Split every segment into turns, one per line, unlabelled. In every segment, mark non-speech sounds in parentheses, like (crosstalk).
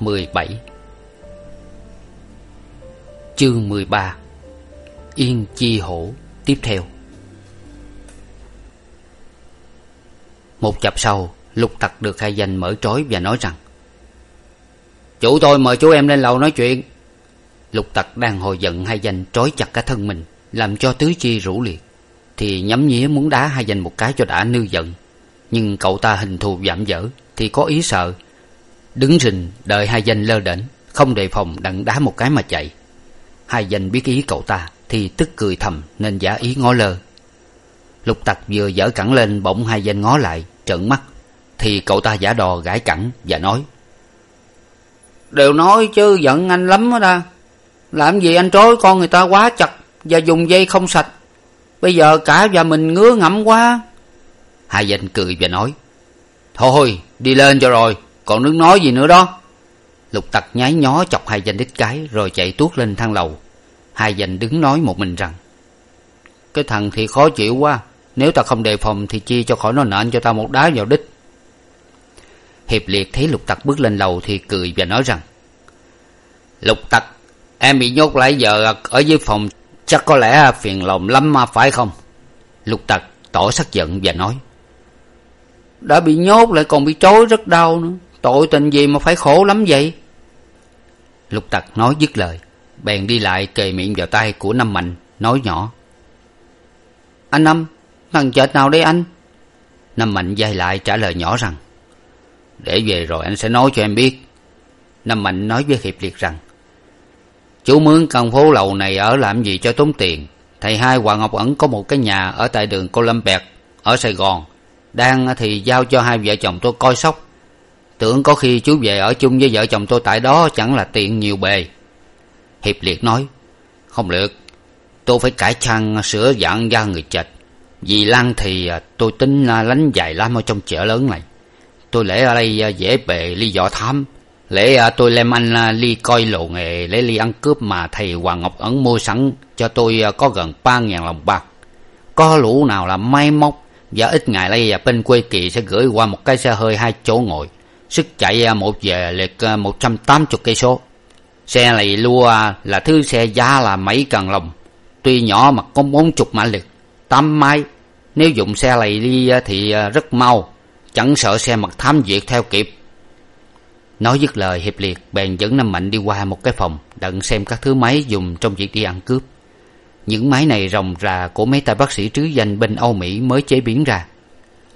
17 Chương 13 Yên Chi Hổ, Tiếp theo. Một chập sau, Lục tặc được khai danh mở trói và nói rằng, Chủ tôi mời chú em lên lầu nói chuyện. Lục tặc đang hồi giận hai danh trói chặt cả thân mình, Làm cho tứ chi rũ liệt. Thì nhắm nhía muốn đá hai danh một cái cho đã nư giận. Nhưng cậu ta hình thù giảm dở, Thì có ý sợ đứng rình, đợi hai danh lơ đễnh, không đề phòng đặng đá một cái mà chạy. Hai danh biết ý cậu ta, thì tức cười thầm, nên giả ý ngó lơ. Lục tặc vừa dở cẳng lên, bỗng hai danh ngó lại, trợn mắt. Thì cậu ta giả đò gãi cẳng và nói, đều nói chứ, giận anh lắm đó ta. Làm gì anh trói con người ta quá chặt và dùng dây không sạch. Bây giờ cả và mình ngứa ngẫm quá. Hai danh cười và nói, thôi, đi lên cho rồi còn đứng nói gì nữa đó? Lục tặc nhái nhó chọc hai danh đít cái, rồi chạy tuốt lên thang lầu. Hai danh đứng nói một mình rằng, cái thằng thì khó chịu quá. Nếu ta không đề phòng thì chia cho khỏi nó nện cho ta một đá vào đích hiệp liệt thấy lục tặc bước lên lầu thì cười và nói rằng, lục tặc, em bị nhốt lại giờ ở dưới phòng, chắc có lẽ phiền lòng lắm mà, phải không? Lục tặc tỏ sắc giận và nói, đã bị nhốt lại còn bị trói rất đau nữa tội tình gì mà phải khổ lắm vậy? Lục tặc nói dứt lời, bèn đi lại kề miệng vào tay của năm mạnh, nói nhỏ. Anh năm, thằng chợt nào đây anh? Năm mạnh d lại trả lời nhỏ rằng, để về rồi anh sẽ nói cho em biết. Năm mạnh nói với hiệp liệt rằng chú mướn căn phố lầu này ở làm gì cho tốn tiền? Thầy hai hoàng ngọc ẩn có một cái nhà ở tại đường cô lâm bẹt, ở sài gòn. Đang thì giao cho hai vợ chồng tôi coi sóc tưởng có khi chú về ở chung với vợ chồng tôi tại đó chẳng là tiện nhiều bề. Hiệp liệt nói, không được, tôi phải cải trang, sửa dạng da người chệch vì lan thì à, tôi tính à, lánh dài lắm ở trong chợ lớn này. Tôi lẽ ở đây à, dễ bề ly võ thám. Lẽ tôi lem anh ly coi lộ nghề lấy ly ăn cướp mà thầy hoàng ngọc ẩn mua sẵn cho tôi có gần ba ngàn lòng bạc. Có lũ nào là may móc và ít ngày đây bên quê kỳ sẽ gửi qua một cái xe hơi hai chỗ ngồi sức chạy à, một giờ liệt à, một trăm tám chục cây số. Xe này lua à, là thứ xe giá là mấy cần lòng tuy nhỏ mà có bốn chục mã lực, tám máy. Nếu dùng xe này đi thì rất mau. Chẳng sợ xe mật thám duyệt theo kịp. Nói dứt lời, hiệp liệt bèn dẫn năm mạnh đi qua một cái phòng, đặng xem các thứ máy dùng trong việc đi ăn cướp. Những máy này ròng rà của mấy tay bác sĩ trứ danh bên âu mỹ mới chế biến ra.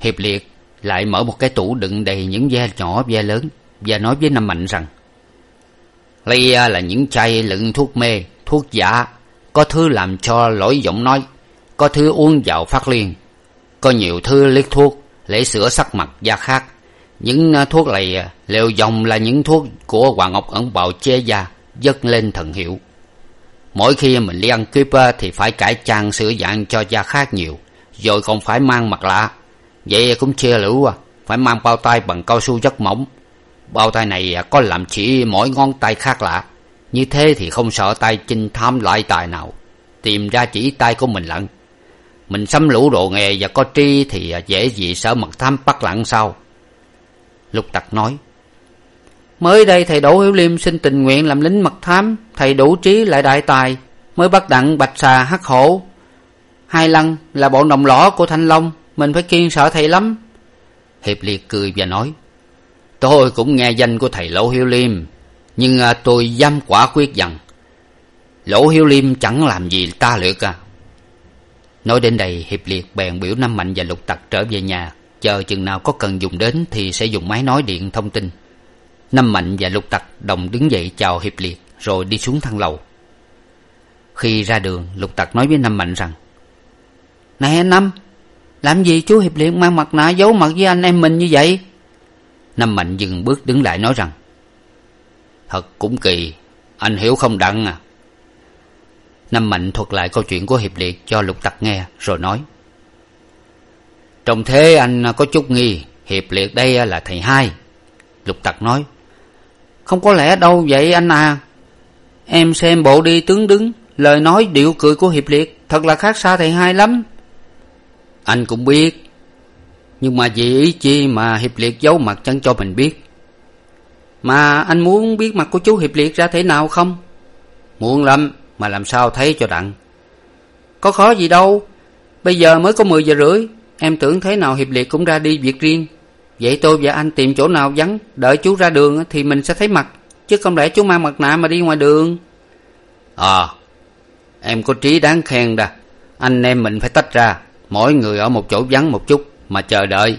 Hiệp liệt lại mở một cái tủ đựng đầy những ve nhỏ ve lớn và nói với năm mạnh rằng đây là những chai đựng thuốc mê thuốc giả có thứ làm cho lỗi giọng nói có thứ uống vào phát liên có nhiều thứ liếc thuốc để sửa sắc mặt da khác. Những à, thuốc này à, dòng là những thuốc của hoàng ngọc ẩn bào che da dâng lên thần hiệu. Mỗi khi mình đi ăn cướp à, thì phải cải trang sửa dạng cho da khác nhiều rồi còn phải mang mặt lạ vậy cũng chia lũ à. Phải mang bao tay bằng cao su rất mỏng bao tay này à, có làm chỉ mỗi ngón tay khác lạ. Như thế thì không sợ tay chinh tham lại tài nào. Tìm ra chỉ tay của mình lận. Mình xăm lũ đồ nghề và có tri thì à, dễ gì sợ mật thám bắt lặn sao? Lục tặc nói, mới đây thầy đỗ hiếu liêm xin tình nguyện làm lính mật thám. Thầy đủ trí lại đại tài. Mới bắt đặng bạch xà hắc hổ. Hai lăng là bọn đồng lõ của thanh long mình phải kiên sợ thầy lắm. Hiệp liệt cười và nói, tôi cũng nghe danh của thầy lỗ hiếu liêm, nhưng à, tôi dám quả quyết rằng, lỗ hiếu liêm chẳng làm gì ta lượt à. Nói đến đây, hiệp liệt bèn biểu năm mạnh và lục tặc trở về nhà. Chờ chừng nào có cần dùng đến thì sẽ dùng máy nói điện thông tin. Năm mạnh và lục tặc đồng đứng dậy chào hiệp liệt, rồi đi xuống thang lầu. Khi ra đường, lục tặc nói với năm mạnh rằng, nè năm làm gì chú hiệp liệt mang mặt nạ giấu mặt với anh em mình như vậy? Năm mạnh dừng bước đứng lại nói rằng, thật cũng kỳ, anh hiểu không đặng à? Năm mạnh thuật lại câu chuyện của hiệp liệt cho lục tặc nghe, rồi nói trong thế anh có chút nghi, hiệp liệt đây là thầy hai. Lục tặc nói, không có lẽ đâu vậy anh à? Em xem bộ đi tướng đứng, lời nói điệu cười của hiệp liệt thật là khác xa thầy hai lắm anh cũng biết. Nhưng mà vì ý chi mà hiệp liệt giấu mặt chẳng cho mình biết. Mà anh muốn biết mặt của chú hiệp liệt ra thế nào không? Muộn lắm, mà làm sao thấy cho đặng. Có khó gì đâu. Bây giờ mới có mười giờ rưỡi. Em tưởng thế nào hiệp liệt cũng ra đi việc riêng. Vậy tôi và anh tìm chỗ nào vắng, đợi chú ra đường thì mình sẽ thấy mặt. Chứ không lẽ chú mang mặt nạ mà đi ngoài đường? Ờ em có trí đáng khen đà. Anh em mình phải tách ra mỗi người ở một chỗ vắng một chút mà chờ đợi.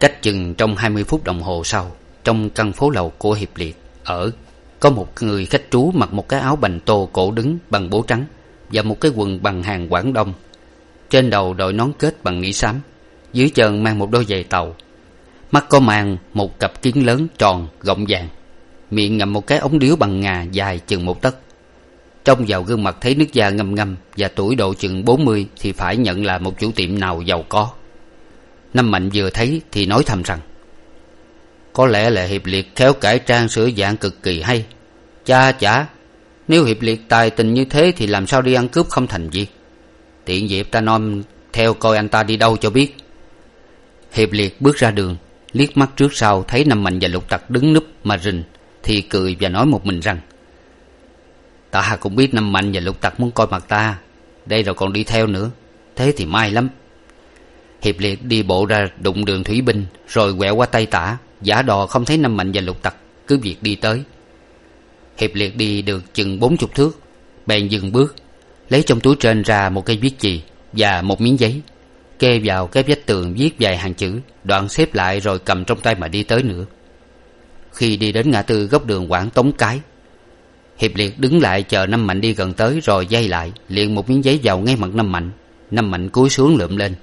Cách chừng trong hai mươi phút đồng hồ sau, trong căn phố lầu của hiệp liệt, ở, có một người khách trú mặc một cái áo bành tô cổ đứng bằng bố trắng và một cái quần bằng hàng quảng đông. Trên đầu đội nón kết bằng nỉ xám dưới chân mang một đôi giày tàu. Mắt có mang một cặp kiến lớn tròn gọng vàng, miệng ngậm một cái ống điếu bằng ngà dài chừng một tấc trông vào gương mặt thấy nước da ngâm ngâm và tuổi độ chừng bốn mươi thì phải nhận là một chủ tiệm nào giàu có. Năm mạnh vừa thấy thì nói thầm rằng, có lẽ là hiệp liệt khéo cải trang sửa dạng cực kỳ hay. Cha, chả, nếu hiệp liệt tài tình như thế thì làm sao đi ăn cướp không thành việc? Tiện dịp ta nom theo coi anh ta đi đâu cho biết. Hiệp liệt bước ra đường, liếc mắt trước sau thấy năm mạnh và lục tặc đứng núp mà rình thì cười và nói một mình rằng ta cũng biết năm mạnh và lục tặc muốn coi mặt ta. Đây rồi còn đi theo nữa. Thế thì may lắm. Hiệp liệt đi bộ ra đụng đường thủy binh rồi quẹo qua tay tả. Giả đò không thấy năm mạnh và lục tặc, cứ việc đi tới. Hiệp liệt đi được chừng bốn chục thước, bèn dừng bước, lấy trong túi trên ra một cây viết chì và một miếng giấy, kê vào cái vách tường viết vài hàng chữ, đoạn xếp lại rồi cầm trong tay mà đi tới nữa. Khi đi đến ngã tư góc đường quảng tống cái hiệp liệt đứng lại chờ năm mạnh đi gần tới rồi dây lại, liền một miếng giấy vào ngay mặt năm mạnh. Năm mạnh cúi xuống lượm lên.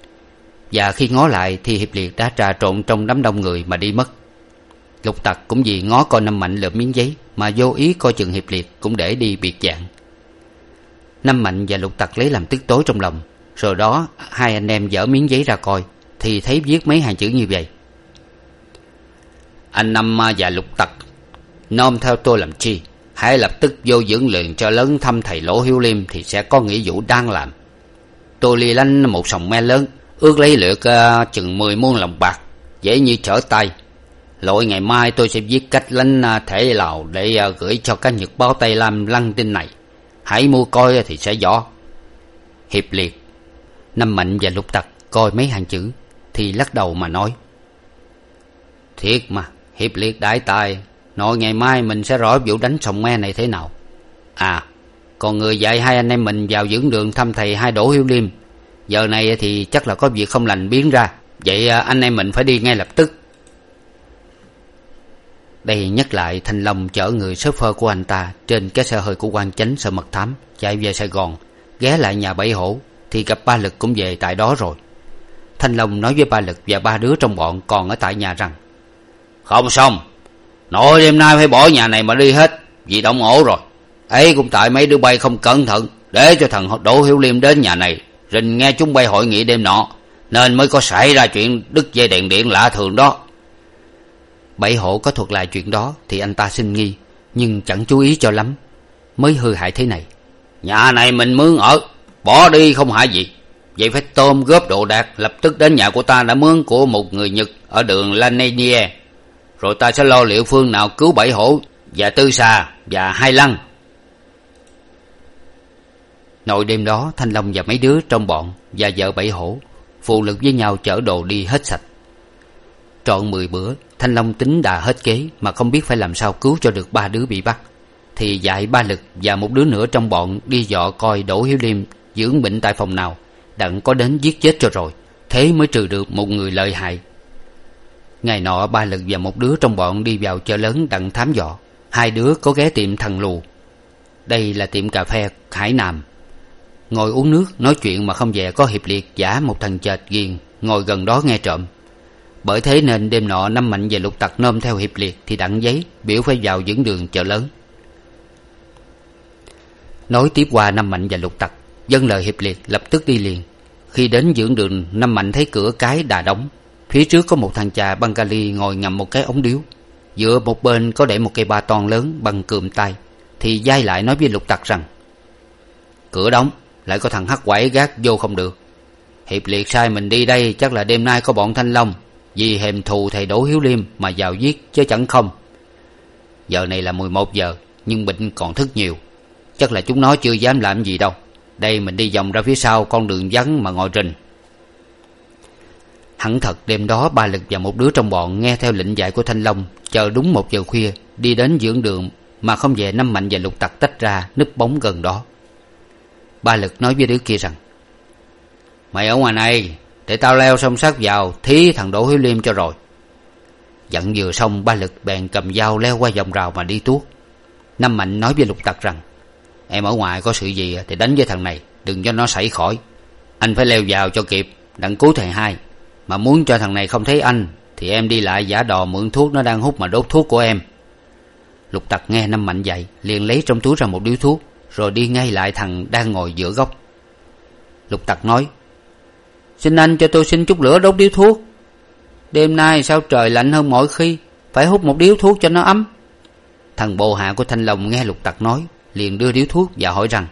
Và khi ngó lại thì hiệp liệt đã trà trộn trong đám đông người mà đi mất. Lục tặc cũng vì ngó coi năm mạnh lượm miếng giấy mà vô ý coi chừng hiệp liệt cũng để đi biệt dạng. Năm mạnh và lục tặc lấy làm tức tối trong lòng. Rồi đó, hai anh em dở miếng giấy ra coi, thì thấy viết mấy hàng chữ như vậy. Anh năm và lục tặc, nom theo tôi làm chi? Hãy lập tức vô dưỡng luyện cho lớn thăm thầy lỗ hiếu liêm thì sẽ có nghĩa vụ đang làm. Tôi li lanh một sòng me lớn ước lấy lượt uh, chừng mười muôn lòng bạc dễ như trở tay. Lội ngày mai tôi sẽ viết cách lánh ờ, uh, thể lào để uh, gửi cho các nhật báo tây lam lăng tin này. Hãy mua coi thì sẽ rõ. Hiệp liệt. Năm mạnh và lục tặc coi mấy hàng chữ thì lắc đầu mà nói. Thiệt mà hiệp liệt đại tài nội ngày mai mình sẽ rõ vụ đánh sòng me này thế nào? À còn người dạy hai anh em mình vào dưỡng đường thăm thầy hai đỗ hiếu liêm. Giờ này thì chắc là có việc không lành biến ra. Vậy à, anh em mình phải đi ngay lập tức. Đây nhắc lại, thanh long chở người s phơ của anh ta trên cái xe hơi của quan chánh sợ mật thám, chạy về sài gòn, ghé lại nhà bảy hổ, thì gặp ba lực cũng về tại đó rồi. Thanh long nói với ba lực và ba đứa trong bọn còn ở tại nhà rằng, không xong nội đêm nay phải bỏ nhà này mà đi hết, vì động ổ rồi. Ấy cũng tại mấy đứa bay không cẩn thận, để cho thằng đỗ hiếu liêm đến nhà này, rình nghe chúng bay hội nghị đêm nọ, nên mới có xảy ra chuyện đứt dây đèn điện lạ thường đó. Bảy hộ có thuật lại chuyện đó thì anh ta xin nghi, nhưng chẳng chú ý cho lắm, mới hư hại thế này. Nhà này mình mướn ở, bỏ đi không hại gì. Vậy phải tôm góp đồ đạc, lập tức đến nhà của ta đã mướn của một người nhật ở đường lanenier rồi ta sẽ lo liệu phương nào cứu bảy hổ và tư xà và hai lăng. Nội đêm đó, thanh long và mấy đứa trong bọn và vợ bảy hổ phụ lực với nhau chở đồ đi hết sạch. Trọn mười bữa, thanh long tính đà hết kế mà không biết phải làm sao cứu cho được ba đứa bị bắt. Thì dạy ba lực và một đứa nữa trong bọn đi dọ coi đỗ hiếu liêm dưỡng bệnh tại phòng nào, đặng có đến giết chết cho rồi. Thế mới trừ được một người lợi hại ngày nọ, ba lực và một đứa trong bọn đi vào chợ lớn đặng thám dò. Hai đứa có ghé tiệm thằng lù. Đây là tiệm cà phê hải nam. Ngồi uống nước, nói chuyện mà không về có hiệp liệt giả một thằng chệt ghiền, ngồi gần đó nghe trộm. Bởi thế nên đêm nọ, năm mạnh và lục tặc nôm theo hiệp liệt thì đặng giấy, biểu phải vào dẫn đường chợ lớn. Nói tiếp qua, năm mạnh và lục tặc dân lời hiệp liệt, lập tức đi liền. Khi đến dưỡng đường, năm mạnh thấy cửa cái đà đóng phía trước có một thằng chà bengali ngồi ngầm một cái ống điếu. Dựa một bên có để một cây ba ton lớn bằng cườm tay. Thì dai lại nói với lục tặc rằng, cửa đóng, lại có thằng hắc quẩy gác vô không được. Hiệp liệt sai mình đi đây, chắc là đêm nay có bọn thanh long. Vì hèm thù thầy đỗ hiếu liêm mà vào giết, chứ chẳng không. Giờ này là mười một giờ, nhưng bệnh còn thức nhiều. Chắc là chúng nó chưa dám làm gì đâu. Đây mình đi vòng ra phía sau con đường vắng mà ngồi rình hẳn thật đêm đó ba lực và một đứa trong bọn nghe theo lệnh dạy của thanh long, chờ đúng một giờ khuya, đi đến dưỡng đường mà không về năm mạnh và lục tặc tách ra núp bóng gần đó. Ba lực nói với đứa kia rằng, mày ở ngoài này, để tao leo song sát vào, thí thằng đỗ hiếu liêm cho rồi. Dặn vừa xong, ba lực bèn cầm dao leo qua vòng rào mà đi tuốt. Năm mạnh nói với lục tặc rằng, em ở ngoài có sự gì thì đánh với thằng này, đừng cho nó xảy khỏi. Anh phải leo vào cho kịp, đặng cứu thầy hai mà muốn cho thằng này không thấy anh, thì em đi lại giả đò mượn thuốc nó đang hút mà đốt thuốc của em. Lục tặc nghe năm mạnh dậy, liền lấy trong túi ra một điếu thuốc, rồi đi ngay lại thằng đang ngồi giữa góc. Lục tặc nói, xin anh cho tôi xin chút lửa đốt điếu thuốc. Đêm nay sao trời lạnh hơn mọi khi, phải hút một điếu thuốc cho nó ấm. Thằng bộ hạ của thanh long nghe lục tặc nói, liền đưa điếu thuốc và hỏi rằng,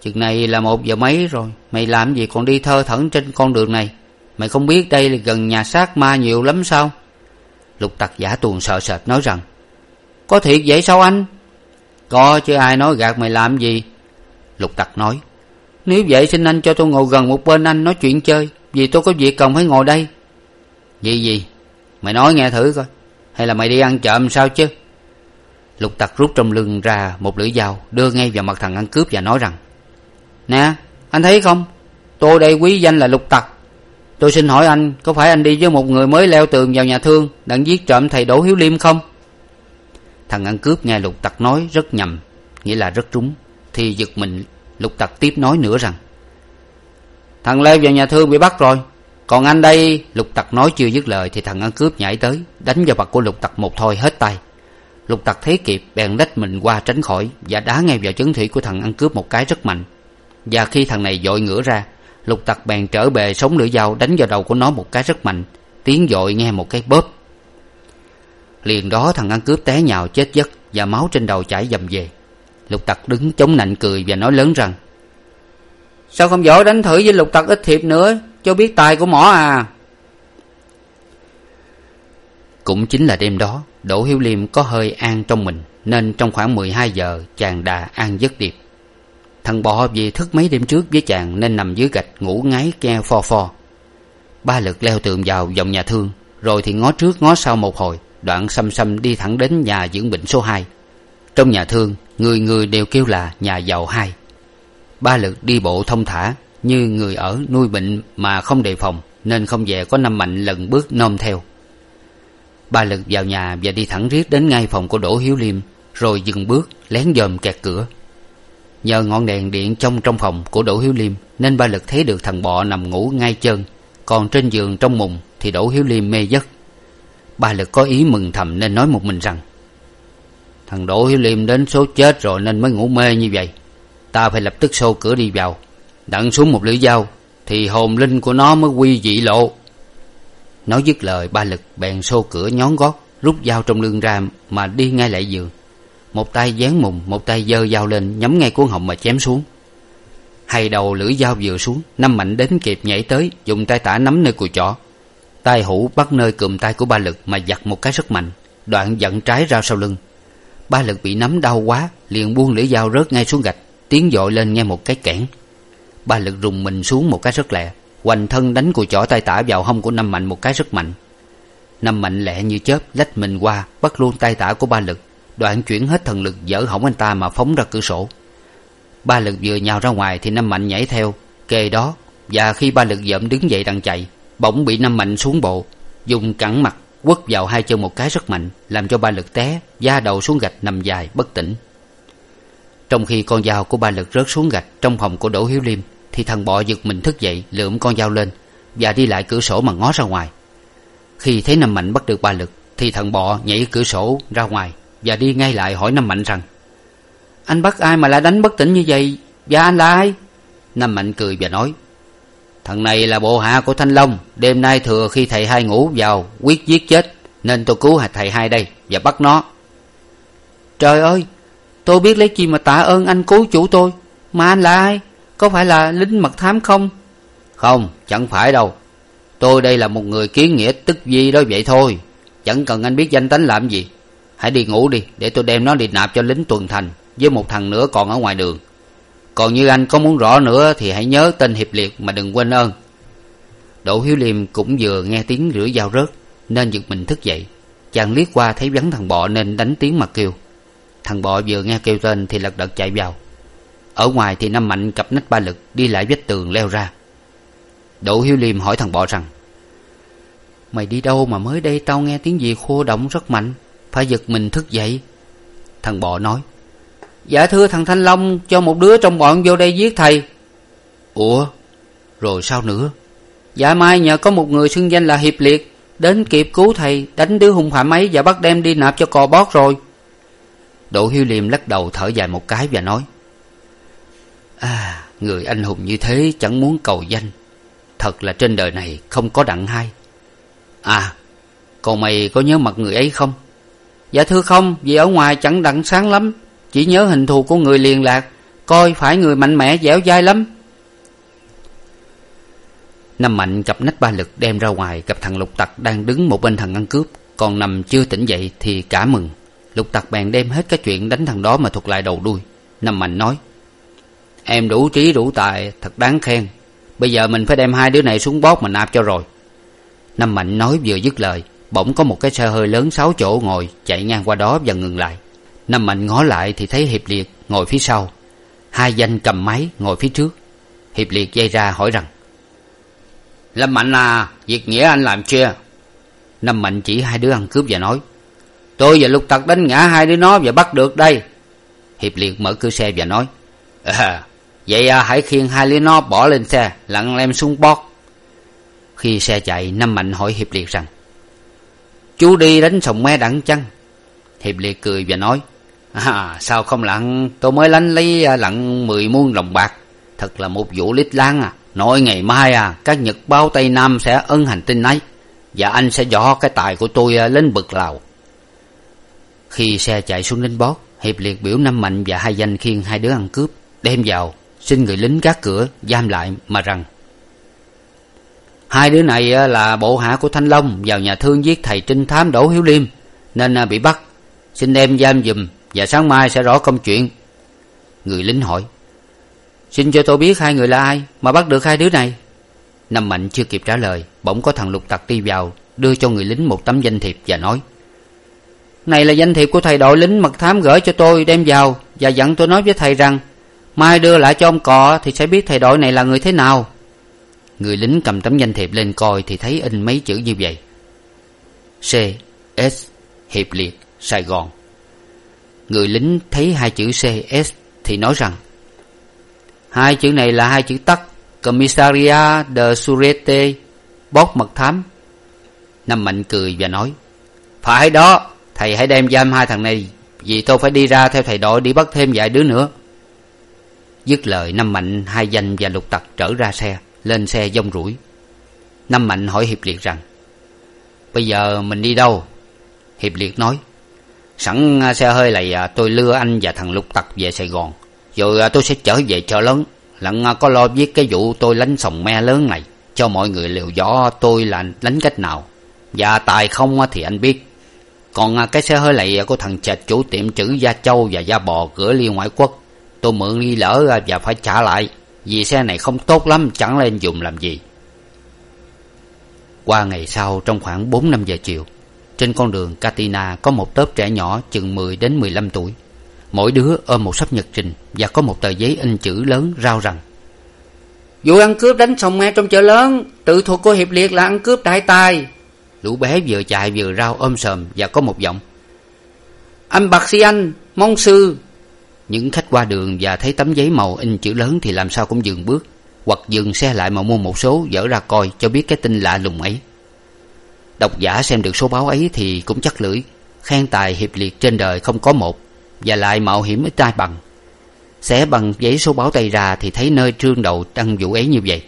chừng này là một giờ mấy rồi, mày làm gì còn đi thơ thẩn trên con đường này? Mày không biết đây là gần nhà xác ma nhiều lắm sao? Lục tặc giả tuồng sợ sệt nói rằng, có thiệt vậy sao anh? Có chứ, ai nói gạt mày làm gì? Lục tặc nói, nếu vậy xin anh cho tôi ngồi gần một bên anh nói chuyện chơi, vì tôi có việc cần phải ngồi đây. Gì gì? Mày nói nghe thử coi, hay là mày đi ăn trộm sao chứ? Lục tặc rút trong lưng ra một lưỡi dao, đưa ngay vào mặt thằng ăn cướp và nói rằng, nè, anh thấy không? Tôi đây quý danh là lục tặc tôi xin hỏi anh, có phải anh đi với một người mới leo tường vào nhà thương đặng giết trộm thầy đỗ hiếu liêm không? Thằng ăn cướp nghe lục tặc nói rất nhầm, nghĩa là rất trúng. Thì giật mình, lục tặc tiếp nói nữa rằng, thằng leo vào nhà thương bị bắt rồi. Còn anh đây? Lục tặc nói chưa dứt lời thì thằng ăn cướp nhảy tới, đánh vào mặt của lục tặc một thôi hết tay. Lục tặc thấy kịp, bèn lách mình qua tránh khỏi và đá ngay vào chấn thủy của thằng ăn cướp một cái rất mạnh. Và khi thằng này dội ngửa ra lục tặc bèn trở bề sống lưỡi dao, đánh vào đầu của nó một cái rất mạnh. Tiếng dội nghe một cái bóp. Liền đó thằng ăn cướp té nhào chết giấc và máu trên đầu chảy dầm về. Lục tặc đứng chống nạnh cười và nói lớn rằng, sao không giỏi đánh thử với lục tặc ít thiệp nữa? Cho biết tài của mỏ à. Cũng chính là đêm đó, đỗ hiếu liêm có hơi an trong mình, nên trong khoảng mười hai giờ chàng đà an giấc điệp thằng bọ vì thức mấy đêm trước với chàng nên nằm dưới gạch ngủ ngáy ke pho pho. Ba lượt leo tường vào vòng nhà thương, rồi thì ngó trước ngó sau một hồi, đoạn xăm xăm đi thẳng đến nhà dưỡng bệnh số hai. Trong nhà thương, người người đều kêu là nhà giàu hai. Ba lượt đi bộ thông thả, như người ở nuôi bệnh mà không đề phòng, nên không về có năm mạnh lần bước nom theo. Ba lượt vào nhà và đi thẳng riết đến ngay phòng của đỗ hiếu liêm, rồi dừng bước, lén dòm kẹt cửa nhờ ngọn đèn điện trong trong phòng của đỗ hiếu liêm, nên ba lực thấy được thằng bọ nằm ngủ ngay chân. Còn trên giường trong mùng thì đỗ hiếu liêm mê giấc. Ba lực có ý mừng thầm nên nói một mình rằng, thằng đỗ hiếu liêm đến số chết rồi nên mới ngủ mê như vậy. Ta phải lập tức xô cửa đi vào. Đặng xuống một lưỡi dao thì hồn linh của nó mới quy dị lộ. Nói dứt lời, ba lực bèn xô cửa nhón gót, rút dao trong lưng ra mà đi ngay lại giường một tay dán mùng, một tay giơ dao lên, nhắm ngay cuốn họng mà chém xuống. Hai đầu lưỡi dao vừa xuống, năm mạnh đến kịp nhảy tới, dùng tay tả nắm nơi cùi chỏ. Tay hữu bắt nơi cườm tay của ba lực mà giặt một cái rất mạnh, đoạn giận trái ra sau lưng. Ba lực bị nắm đau quá, liền buông lưỡi dao rớt ngay xuống gạch tiếng dội lên nghe một cái kẽn. Ba lực rùng mình xuống một cái rất lẹ, hoành thân đánh cùi chỏ tay tả vào hông của năm mạnh một cái rất mạnh. Năm mạnh lẹ như chớp, lách mình qua, bắt luôn tay tả của ba lực đoạn chuyển hết thần lực dở hỏng anh ta mà phóng ra cửa sổ. Ba lực vừa nhào ra ngoài thì năm mạnh nhảy theo. Kề đó, và khi ba lực dợm đứng dậy đang chạy, bỗng bị năm mạnh xuống bộ, dùng cẳng mặt quất vào hai chân một cái rất mạnh, làm cho ba lực té, da đầu xuống gạch nằm dài, bất tỉnh. Trong khi con dao của ba lực rớt xuống gạch trong phòng của đỗ hiếu liêm, thì thằng bọ giật mình thức dậy, lượm con dao lên, và đi lại cửa sổ mà ngó ra ngoài. Khi thấy năm mạnh bắt được ba lực, thì thằng bọ nhảy cửa sổ ra ngoài và đi ngay lại hỏi năm mạnh rằng, anh bắt ai mà lại đánh bất tỉnh như vậy? Và anh là ai? Năm mạnh cười và nói, thằng này là bộ hạ của thanh long. Đêm nay thừa khi thầy hai ngủ vào, quyết giết chết, nên tôi cứu thầy hai đây và bắt nó. Trời ơi! Tôi biết lấy chi mà tạ ơn anh cứu chủ tôi. Mà anh là ai? Có phải là lính mật thám không? Không, chẳng phải đâu. Tôi đây là một người kiến nghĩa, tức vi đó vậy thôi. Chẳng cần anh biết danh tánh làm gì hãy đi ngủ đi, để tôi đem nó đi nạp cho lính tuần thành, với một thằng nữa còn ở ngoài đường. Còn như anh có muốn rõ nữa thì hãy nhớ tên hiệp liệt mà đừng quên ơn. Đỗ hiếu liêm cũng vừa nghe tiếng rửa dao rớt, nên giật mình thức dậy. Chàng liếc qua thấy vắng thằng bọ nên đánh tiếng mà kêu. Thằng bọ vừa nghe kêu tên thì lật đật chạy vào. Ở ngoài thì năm mạnh cặp nách ba lực đi lại vách tường leo ra. Đỗ hiếu liêm hỏi thằng bọ rằng, mày đi đâu mà mới đây tao nghe tiếng gì khô động rất mạnh? Phải giật mình thức dậy. Thằng bọ nói dạ thưa thằng thanh long, cho một đứa trong bọn vô đây giết thầy. Ủa, rồi sao nữa? Dạ mai nhờ có một người xưng danh là hiệp liệt, đến kịp cứu thầy, đánh đứa hung phạm ấy và bắt đem đi nạp cho cò bót rồi. Đỗ hiếu liêm lắc đầu thở dài một cái và nói à người anh hùng như thế chẳng muốn cầu danh. Thật là trên đời này không có đặng hai à còn mày có nhớ mặt người ấy không? Dạ thưa không, vì ở ngoài chẳng đặng sáng lắm. Chỉ nhớ hình thù của người liền lạc, coi phải người mạnh mẽ dẻo dai lắm. Năm mạnh cặp nách ba lực đem ra ngoài, gặp thằng lục tặc đang đứng một bên thằng ăn cướp. Còn nằm chưa tỉnh dậy thì cả mừng. Lục tặc bèn đem hết cái chuyện đánh thằng đó mà thuật lại đầu đuôi. Năm mạnh nói, em đủ trí đủ tài, thật đáng khen. Bây giờ mình phải đem hai đứa này xuống bót mà nạp cho rồi. Năm mạnh nói vừa dứt lời bỗng có một cái xe hơi lớn sáu chỗ ngồi chạy ngang qua đó và ngừng lại. Năm mạnh ngó lại thì thấy hiệp liệt ngồi phía sau. Hai danh cầm máy ngồi phía trước. Hiệp liệt dây ra hỏi rằng lâm mạnh à việc nghĩa anh làm chưa? Năm mạnh chỉ hai đứa ăn cướp và nói tôi và lục tặc đánh ngã hai đứa nó và bắt được đây. Hiệp liệt mở cửa xe và nói à, vậy à, hãy khiêng hai đứa nó bỏ lên xe lặn lem xuống bót. Khi xe chạy năm mạnh hỏi hiệp liệt rằng chú đi đánh sòng me đặng chăng? Hiệp liệt cười và nói à, sao không lặn? Tôi mới lánh lấy à, lặn mười muôn đồng bạc. Thật là một vụ lít lan à. Nội ngày mai à các nhật báo tây nam sẽ ân hành tin ấy và anh sẽ dò cái tài của tôi à, lên bực lào. Khi xe chạy xuống đến bót hiệp liệt biểu năm mạnh và hai danh khiêng hai đứa ăn cướp đem vào xin người lính gác cửa giam lại mà rằng hai đứa này là bộ hạ của thanh long, vào nhà thương giết thầy trinh thám đỗ hiếu liêm, nên à, bị bắt. Xin đem giam giùm, và sáng mai sẽ rõ công chuyện. Người lính hỏi, xin cho tôi biết hai người là ai mà bắt được hai đứa này? Năm mạnh chưa kịp trả lời, bỗng có thằng lục tặc đi vào, đưa cho người lính một tấm danh thiệp và nói, này là danh thiệp của thầy đội lính mật thám gửi cho tôi, đem vào và dặn tôi nói với thầy rằng, mai đưa lại cho ông cọ thì sẽ biết thầy đội này là người thế nào người lính cầm tấm danh thiệp lên coi thì thấy in mấy chữ như vậy. C s, hiệp liệt, sài gòn. Người lính thấy hai chữ C S thì nói rằng, hai chữ này là hai chữ tắt commissaria de surete bót mật thám. Năm mạnh cười và nói, phải đó, thầy hãy đem giam hai thằng này, vì tôi phải đi ra theo thầy đội đi bắt thêm vài đứa nữa. Dứt lời năm mạnh hai danh và lục tặc trở ra xe lên xe dông rủi. Năm mạnh hỏi hiệp liệt rằng, bây giờ mình đi đâu? Hiệp liệt nói, sẵn à, xe hơi này à, tôi lưa anh và thằng lục tặc về sài gòn. Rồi à, tôi sẽ trở về chợ lớn. Lặng có lo viết cái vụ tôi lánh sòng me lớn này, cho mọi người liều rõ tôi là lánh cách nào. Và tài không thì anh biết. Còn cái xe hơi này của thằng chệt chủ tiệm chữ gia châu và gia bò gửi liên ngoại quốc, tôi mượn đi lỡ và phải trả lại vì xe này không tốt lắm chẳng lên dùng làm gì. Qua ngày sau trong khoảng bốn năm giờ chiều trên con đường katina có một tốp trẻ nhỏ chừng mười đến mười lăm tuổi. Mỗi đứa ôm một sấp nhật trình và có một tờ giấy in chữ lớn rao rằng vụ ăn cướp đánh sòng me trong chợ lớn tự thuộc của hiệp liệt là ăn cướp đại tài. Lũ bé vừa chạy vừa rao ôm sòm và có một giọng anh bạc si anh mong sư những khách qua đường và thấy tấm giấy màu in chữ lớn thì làm sao cũng dừng bước, hoặc dừng xe lại mà mua một số, dở ra coi, cho biết cái tin lạ lùng ấy. Độc giả xem được số báo ấy thì cũng chắc lưỡi, khen tài hiệp liệt trên đời không có một, và lại mạo hiểm ít ai bằng. Xé bằng giấy số báo tay ra thì thấy nơi trương đầu đăng vụ ấy như vậy.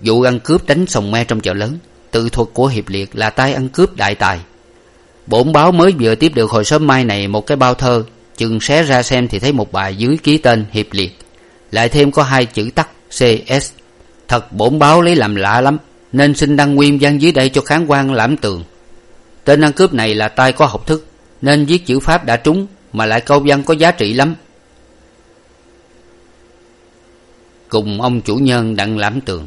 Vụ ăn cướp đánh sòng me trong chợ lớn, tự thuật của hiệp liệt là tay ăn cướp đại tài. Bổn báo mới vừa tiếp được hồi sớm mai này một cái bao thơ chừng xé ra xem thì thấy một bài dưới ký tên hiệp liệt. Lại thêm có hai chữ tắt cs thật bổn báo lấy làm lạ lắm, nên xin đăng nguyên văn dưới đây cho khán quan lãm tường. Tên ăn cướp này là tay có học thức, nên viết chữ pháp đã trúng, mà lại câu văn có giá trị lắm. Cùng ông chủ nhân đặng lãm tường.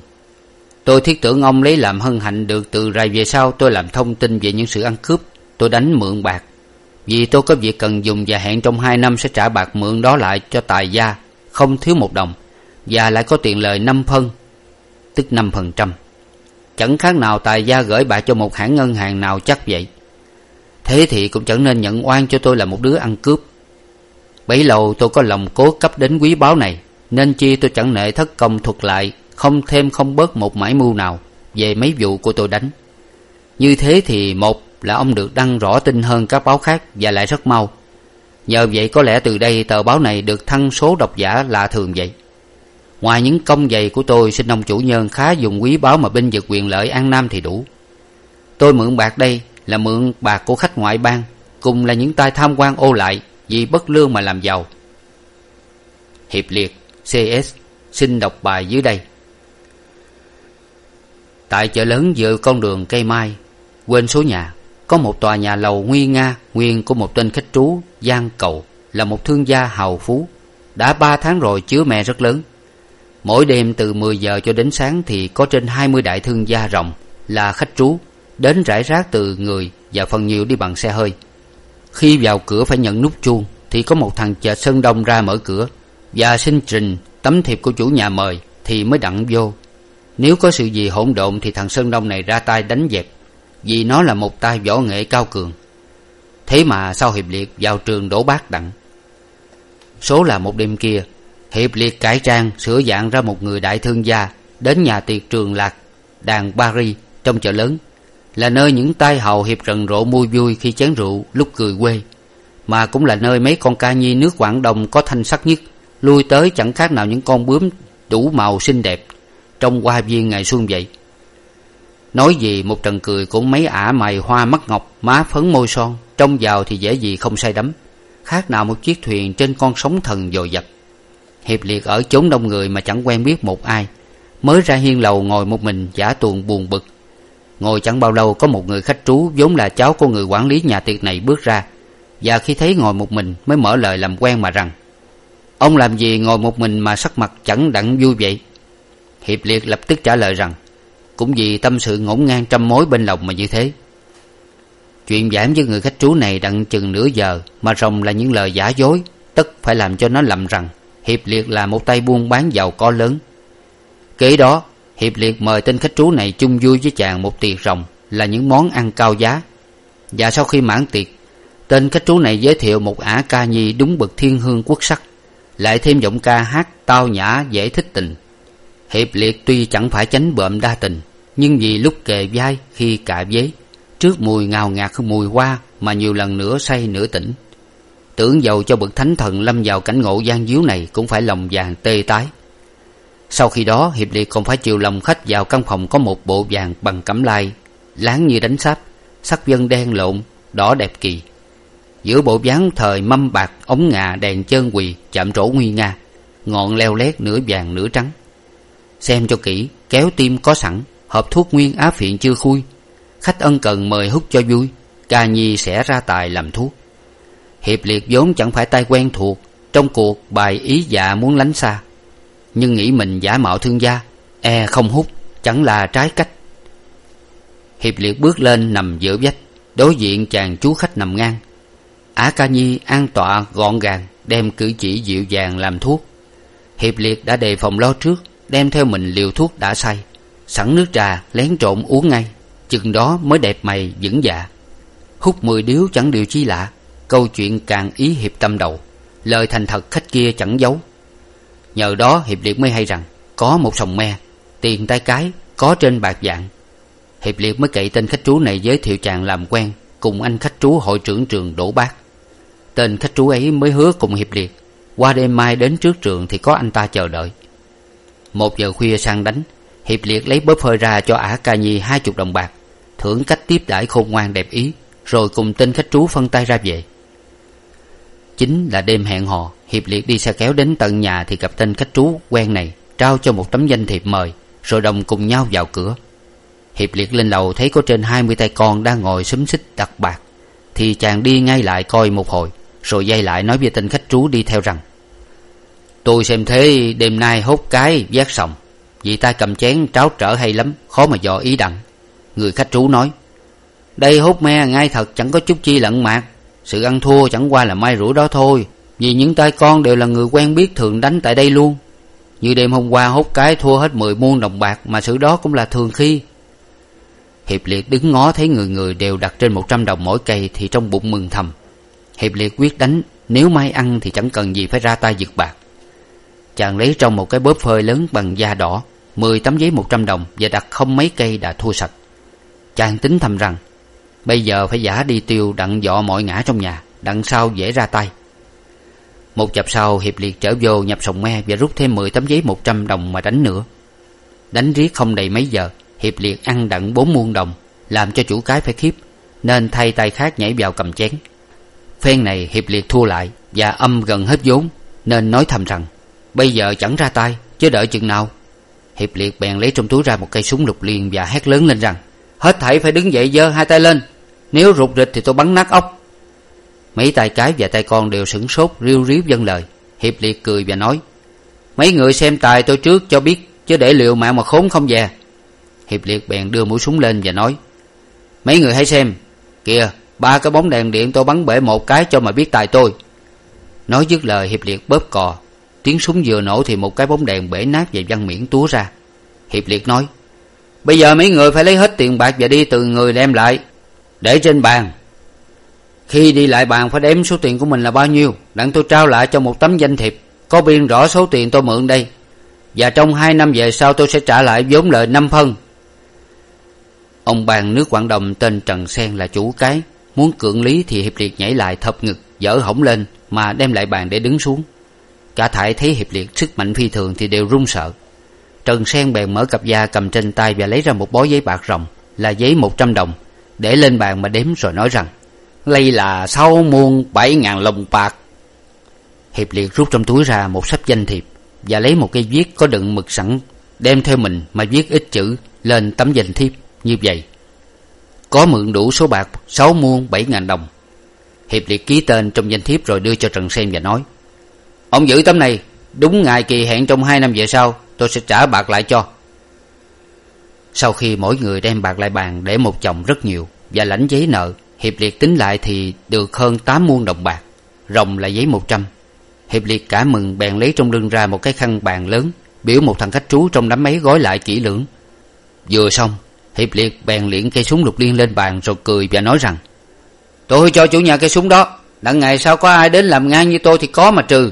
Tôi thiết tưởng ông lấy làm hân hạnh được từ rày về sau tôi làm thông tin về những sự ăn cướp, tôi đánh mượn bạc vì tôi có việc cần dùng và hẹn trong hai năm sẽ trả bạc mượn đó lại cho tài gia, không thiếu một đồng. Và lại có tiền lời năm phân, tức năm phần trăm. Chẳng khác nào tài gia gửi bạc cho một hãng ngân hàng nào chắc vậy. Thế thì cũng chẳng nên nhận oan cho tôi là một đứa ăn cướp. Bấy lâu tôi có lòng cố cấp đến quý báu này, nên chi tôi chẳng nể thất công thuật lại, không thêm không bớt một mãi mưu nào về mấy vụ của tôi đánh. Như thế thì một là ông được đăng rõ tin hơn các báo khác và lại rất mau. Nhờ vậy có lẽ từ đây tờ báo này được thăng số độc giả lạ thường vậy. Ngoài những công dày của tôi, xin ông chủ nhân khá dùng quý báo mà binh vực quyền lợi an nam thì đủ. Tôi mượn bạc đây là mượn bạc của khách ngoại bang, cùng là những tay tham quan ô lại vì bất lương mà làm giàu. Hiệp liệt cs xin đọc bài dưới đây. Tại chợ lớn giữa con đường cây mai, quên số nhà có một tòa nhà lầu nguy nga, nguyên của một tên khách trú, giang cầu, là một thương gia hào phú. Đã ba tháng rồi chứa mẹ rất lớn. Mỗi đêm từ mười giờ cho đến sáng thì có trên hai mươi đại thương gia rồng là khách trú, đến rải rác từ người và phần nhiều đi bằng xe hơi. Khi vào cửa phải nhận nút chuông, thì có một thằng chợ sơn đông ra mở cửa. Và xin trình tấm thiệp của chủ nhà mời thì mới đặng vô. Nếu có sự gì hỗn độn thì thằng sơn đông này ra tay đánh dẹp vì nó là một tay võ nghệ cao cường. Thế mà sau hiệp liệt vào trường đổ bát đặng. Số là một đêm kia, hiệp liệt cải trang sửa dạng ra một người đại thương gia đến nhà tiệc trường lạc, đàn paris trong chợ lớn, là nơi những tay hầu hiệp rần rộ mua vui khi chén rượu lúc cười quê, mà cũng là nơi mấy con ca nhi nước quảng đông có thanh sắc nhất, lui tới chẳng khác nào những con bướm đủ màu xinh đẹp trong hoa viên ngày xuân vậy nói gì một trần cười cũng mấy ả mày hoa mắt ngọc, má phấn môi son, trông vào thì dễ gì không say đắm. Khác nào một chiếc thuyền trên con sóng thần dồi dập. Hiệp liệt ở chốn đông người mà chẳng quen biết một ai. Mới ra hiên lầu ngồi một mình giả tuồng buồn bực. Ngồi chẳng bao lâu có một người khách trú vốn là cháu của người quản lý nhà tiệc này bước ra. Và khi thấy ngồi một mình mới mở lời làm quen mà rằng, ông làm gì ngồi một mình mà sắc mặt chẳng đặng vui vậy? Hiệp liệt lập tức trả lời rằng cũng vì tâm sự ngổn ngang trăm mối bên lòng mà như thế. Chuyện giảng với người khách trú này đặng chừng nửa giờ mà rồng là những lời giả dối, tất phải làm cho nó lầm rằng hiệp liệt là một tay buôn bán giàu có lớn. Kế đó, hiệp liệt mời tên khách trú này chung vui với chàng một tiệc rồng là những món ăn cao giá. Và sau khi mãn tiệc, tên khách trú này giới thiệu một ả ca nhi đúng bậc thiên hương quốc sắc, lại thêm giọng ca hát tao nhã dễ thích tình hiệp liệt tuy chẳng phải chánh bợm đa tình, nhưng vì lúc kề vai khi cạ vế, trước mùi ngào ngạt mùi hoa mà nhiều lần nửa say nửa tỉnh. Tưởng giàu cho bậc thánh thần lâm vào cảnh ngộ gian díu này cũng phải lòng vàng tê tái. Sau khi đó, hiệp liệt còn phải chiều lòng khách vào căn phòng có một bộ vàng bằng cẩm lai, láng như đánh sáp, sắc vân đen lộn, đỏ đẹp kỳ. Giữa bộ dáng thời mâm bạc ống ngà đèn chơn quỳ chạm trổ nguy nga, ngọn leo lét nửa vàng nửa trắng xem cho kỹ, kéo tim có sẵn, hộp thuốc nguyên á phiện chưa khui. Khách ân cần mời hút cho vui, ca nhi sẽ ra tài làm thuốc. Hiệp liệt vốn chẳng phải tay quen thuộc, trong cuộc bài ý dạ muốn lánh xa. Nhưng nghĩ mình giả mạo thương gia e không hút, chẳng là trái cách. Hiệp liệt bước lên nằm giữa vách, đối diện chàng chú khách nằm ngang. Ả ca nhi an tọa gọn gàng, đem cử chỉ dịu dàng làm thuốc. Hiệp liệt đã đề phòng lo trước đem theo mình liều thuốc đã say, sẵn nước trà lén trộn uống ngay, chừng đó mới đẹp mày vững dạ. Hút mười điếu chẳng điều chi lạ, câu chuyện càng ý hiệp tâm đầu, lời thành thật khách kia chẳng giấu. Nhờ đó hiệp liệt mới hay rằng, có một sòng me, tiền tay cái, có trên bạc dạng. Hiệp liệt mới cậy tên khách trú này giới thiệu chàng làm quen cùng anh khách trú hội trưởng trường đỗ bác. Tên khách trú ấy mới hứa cùng hiệp liệt, qua đêm mai đến trước trường thì có anh ta chờ đợi một giờ khuya sang đánh, hiệp liệt lấy bóp hơi ra cho ả ca nhi hai chục đồng bạc, thưởng cách tiếp đãi khôn ngoan đẹp ý, rồi cùng tên khách trú phân tay ra về. Chính là đêm hẹn hò, hiệp liệt đi xe kéo đến tận nhà thì gặp tên khách trú quen này, trao cho một tấm danh thiệp mời, rồi đồng cùng nhau vào cửa. Hiệp liệt lên lầu thấy có trên hai mươi tay con đang ngồi xúm xích đặt bạc, thì chàng đi ngay lại coi một hồi, rồi dây lại nói với tên khách trú đi theo rằng tôi xem thế, đêm nay hốt cái, vác sòng. Vì tay cầm chén, tráo trở hay lắm, khó mà dò ý đặng. Người khách trú nói, đây hốt me, ngay thật, chẳng có chút chi lận mạc. Sự ăn thua chẳng qua là may rủi đó thôi. Vì những tay con đều là người quen biết thường đánh tại đây luôn. Như đêm hôm qua hốt cái thua hết mười muôn đồng bạc, mà sự đó cũng là thường khi. Hiệp liệt đứng ngó thấy người người đều đặt trên một trăm đồng mỗi cây thì trong bụng mừng thầm. Hiệp liệt quyết đánh, nếu may ăn thì chẳng cần gì phải ra tay giật bạc chàng lấy trong một cái bóp phơi lớn bằng da đỏ, mười tấm giấy một trăm đồng và đặt không mấy cây đã thua sạch. Chàng tính thầm rằng, bây giờ phải giả đi tiêu đặng dọ mọi ngã trong nhà, đặng sau dễ ra tay. Một chập sau, hiệp liệt trở vô nhập sòng me và rút thêm mười tấm giấy một trăm đồng mà đánh nữa. Đánh riết không đầy mấy giờ, hiệp liệt ăn đặng bốn muôn đồng, làm cho chủ cái phải khiếp, nên thay tay khác nhảy vào cầm chén. Phen này hiệp liệt thua lại và âm gần hết vốn, nên nói thầm rằng bây giờ chẳng ra tay, chứ đợi chừng nào. Hiệp liệt bèn lấy trong túi ra một cây súng lục liền và hét lớn lên rằng, hết thảy phải đứng dậy giơ hai tay lên. Nếu rụt rịch thì tôi bắn nát ốc. Mấy tay cái và tay con đều sửng sốt, riu ríu vâng lời. Hiệp liệt cười và nói, mấy người xem tài tôi trước cho biết, chứ để liệu mạng mà khốn không về hiệp liệt bèn đưa mũi súng lên và nói, mấy người hãy xem. Kìa, ba cái bóng đèn điện tôi bắn bể một cái cho mà biết tài tôi. Nói dứt lời, hiệp liệt bóp cò tiếng súng vừa nổ thì một cái bóng đèn bể nát và văn miệng túa ra. Hiệp liệt nói, bây giờ mấy người phải lấy hết tiền bạc và đi từ người đem lại. Để trên bàn. Khi đi lại bàn phải đếm số tiền của mình là bao nhiêu, đặng tôi trao lại cho một tấm danh thiệp. Có biên rõ số tiền tôi mượn đây. Và trong hai năm về sau tôi sẽ trả lại vốn lời năm phân. Ông bàn nước quảng đồng tên trần sen là chủ cái. Muốn cưỡng lý thì hiệp liệt nhảy lại thập ngực, dở hỏng lên mà đem lại bàn để đứng xuống cả thải thấy hiệp liệt, sức mạnh phi thường thì đều run sợ. Trần sen bèn mở cặp da cầm trên tay và lấy ra một bó giấy bạc rồng là giấy một trăm đồng, để lên bàn mà đếm rồi nói rằng đây là sáu muôn bảy ngàn lồng bạc. Hiệp liệt rút trong túi ra một sấp danh thiệp và lấy một cây viết có đựng mực sẵn, đem theo mình mà viết ít chữ lên tấm danh thiếp như vậy. Có mượn đủ số bạc sáu muôn bảy ngàn đồng. Hiệp liệt ký tên trong danh thiếp rồi đưa cho trần sen và nói ông giữ tấm này, đúng ngày kỳ hẹn trong hai năm về sau, tôi sẽ trả bạc lại cho. Sau khi mỗi người đem bạc lại bàn để một chồng rất nhiều và lãnh giấy nợ, hiệp liệt tính lại thì được hơn tám muôn đồng bạc rồng là giấy một trăm. Hiệp liệt cả mừng bèn lấy trong lưng ra một cái khăn bàn lớn, biểu một thằng khách trú trong đám ấy gói lại kỹ lưỡng. Vừa xong, hiệp liệt bèn liễn cây súng lục liên lên bàn rồi cười và nói rằng, tôi cho chủ nhà cây súng đó, đặng ngày sau có ai đến làm ngang như tôi thì có mà trừ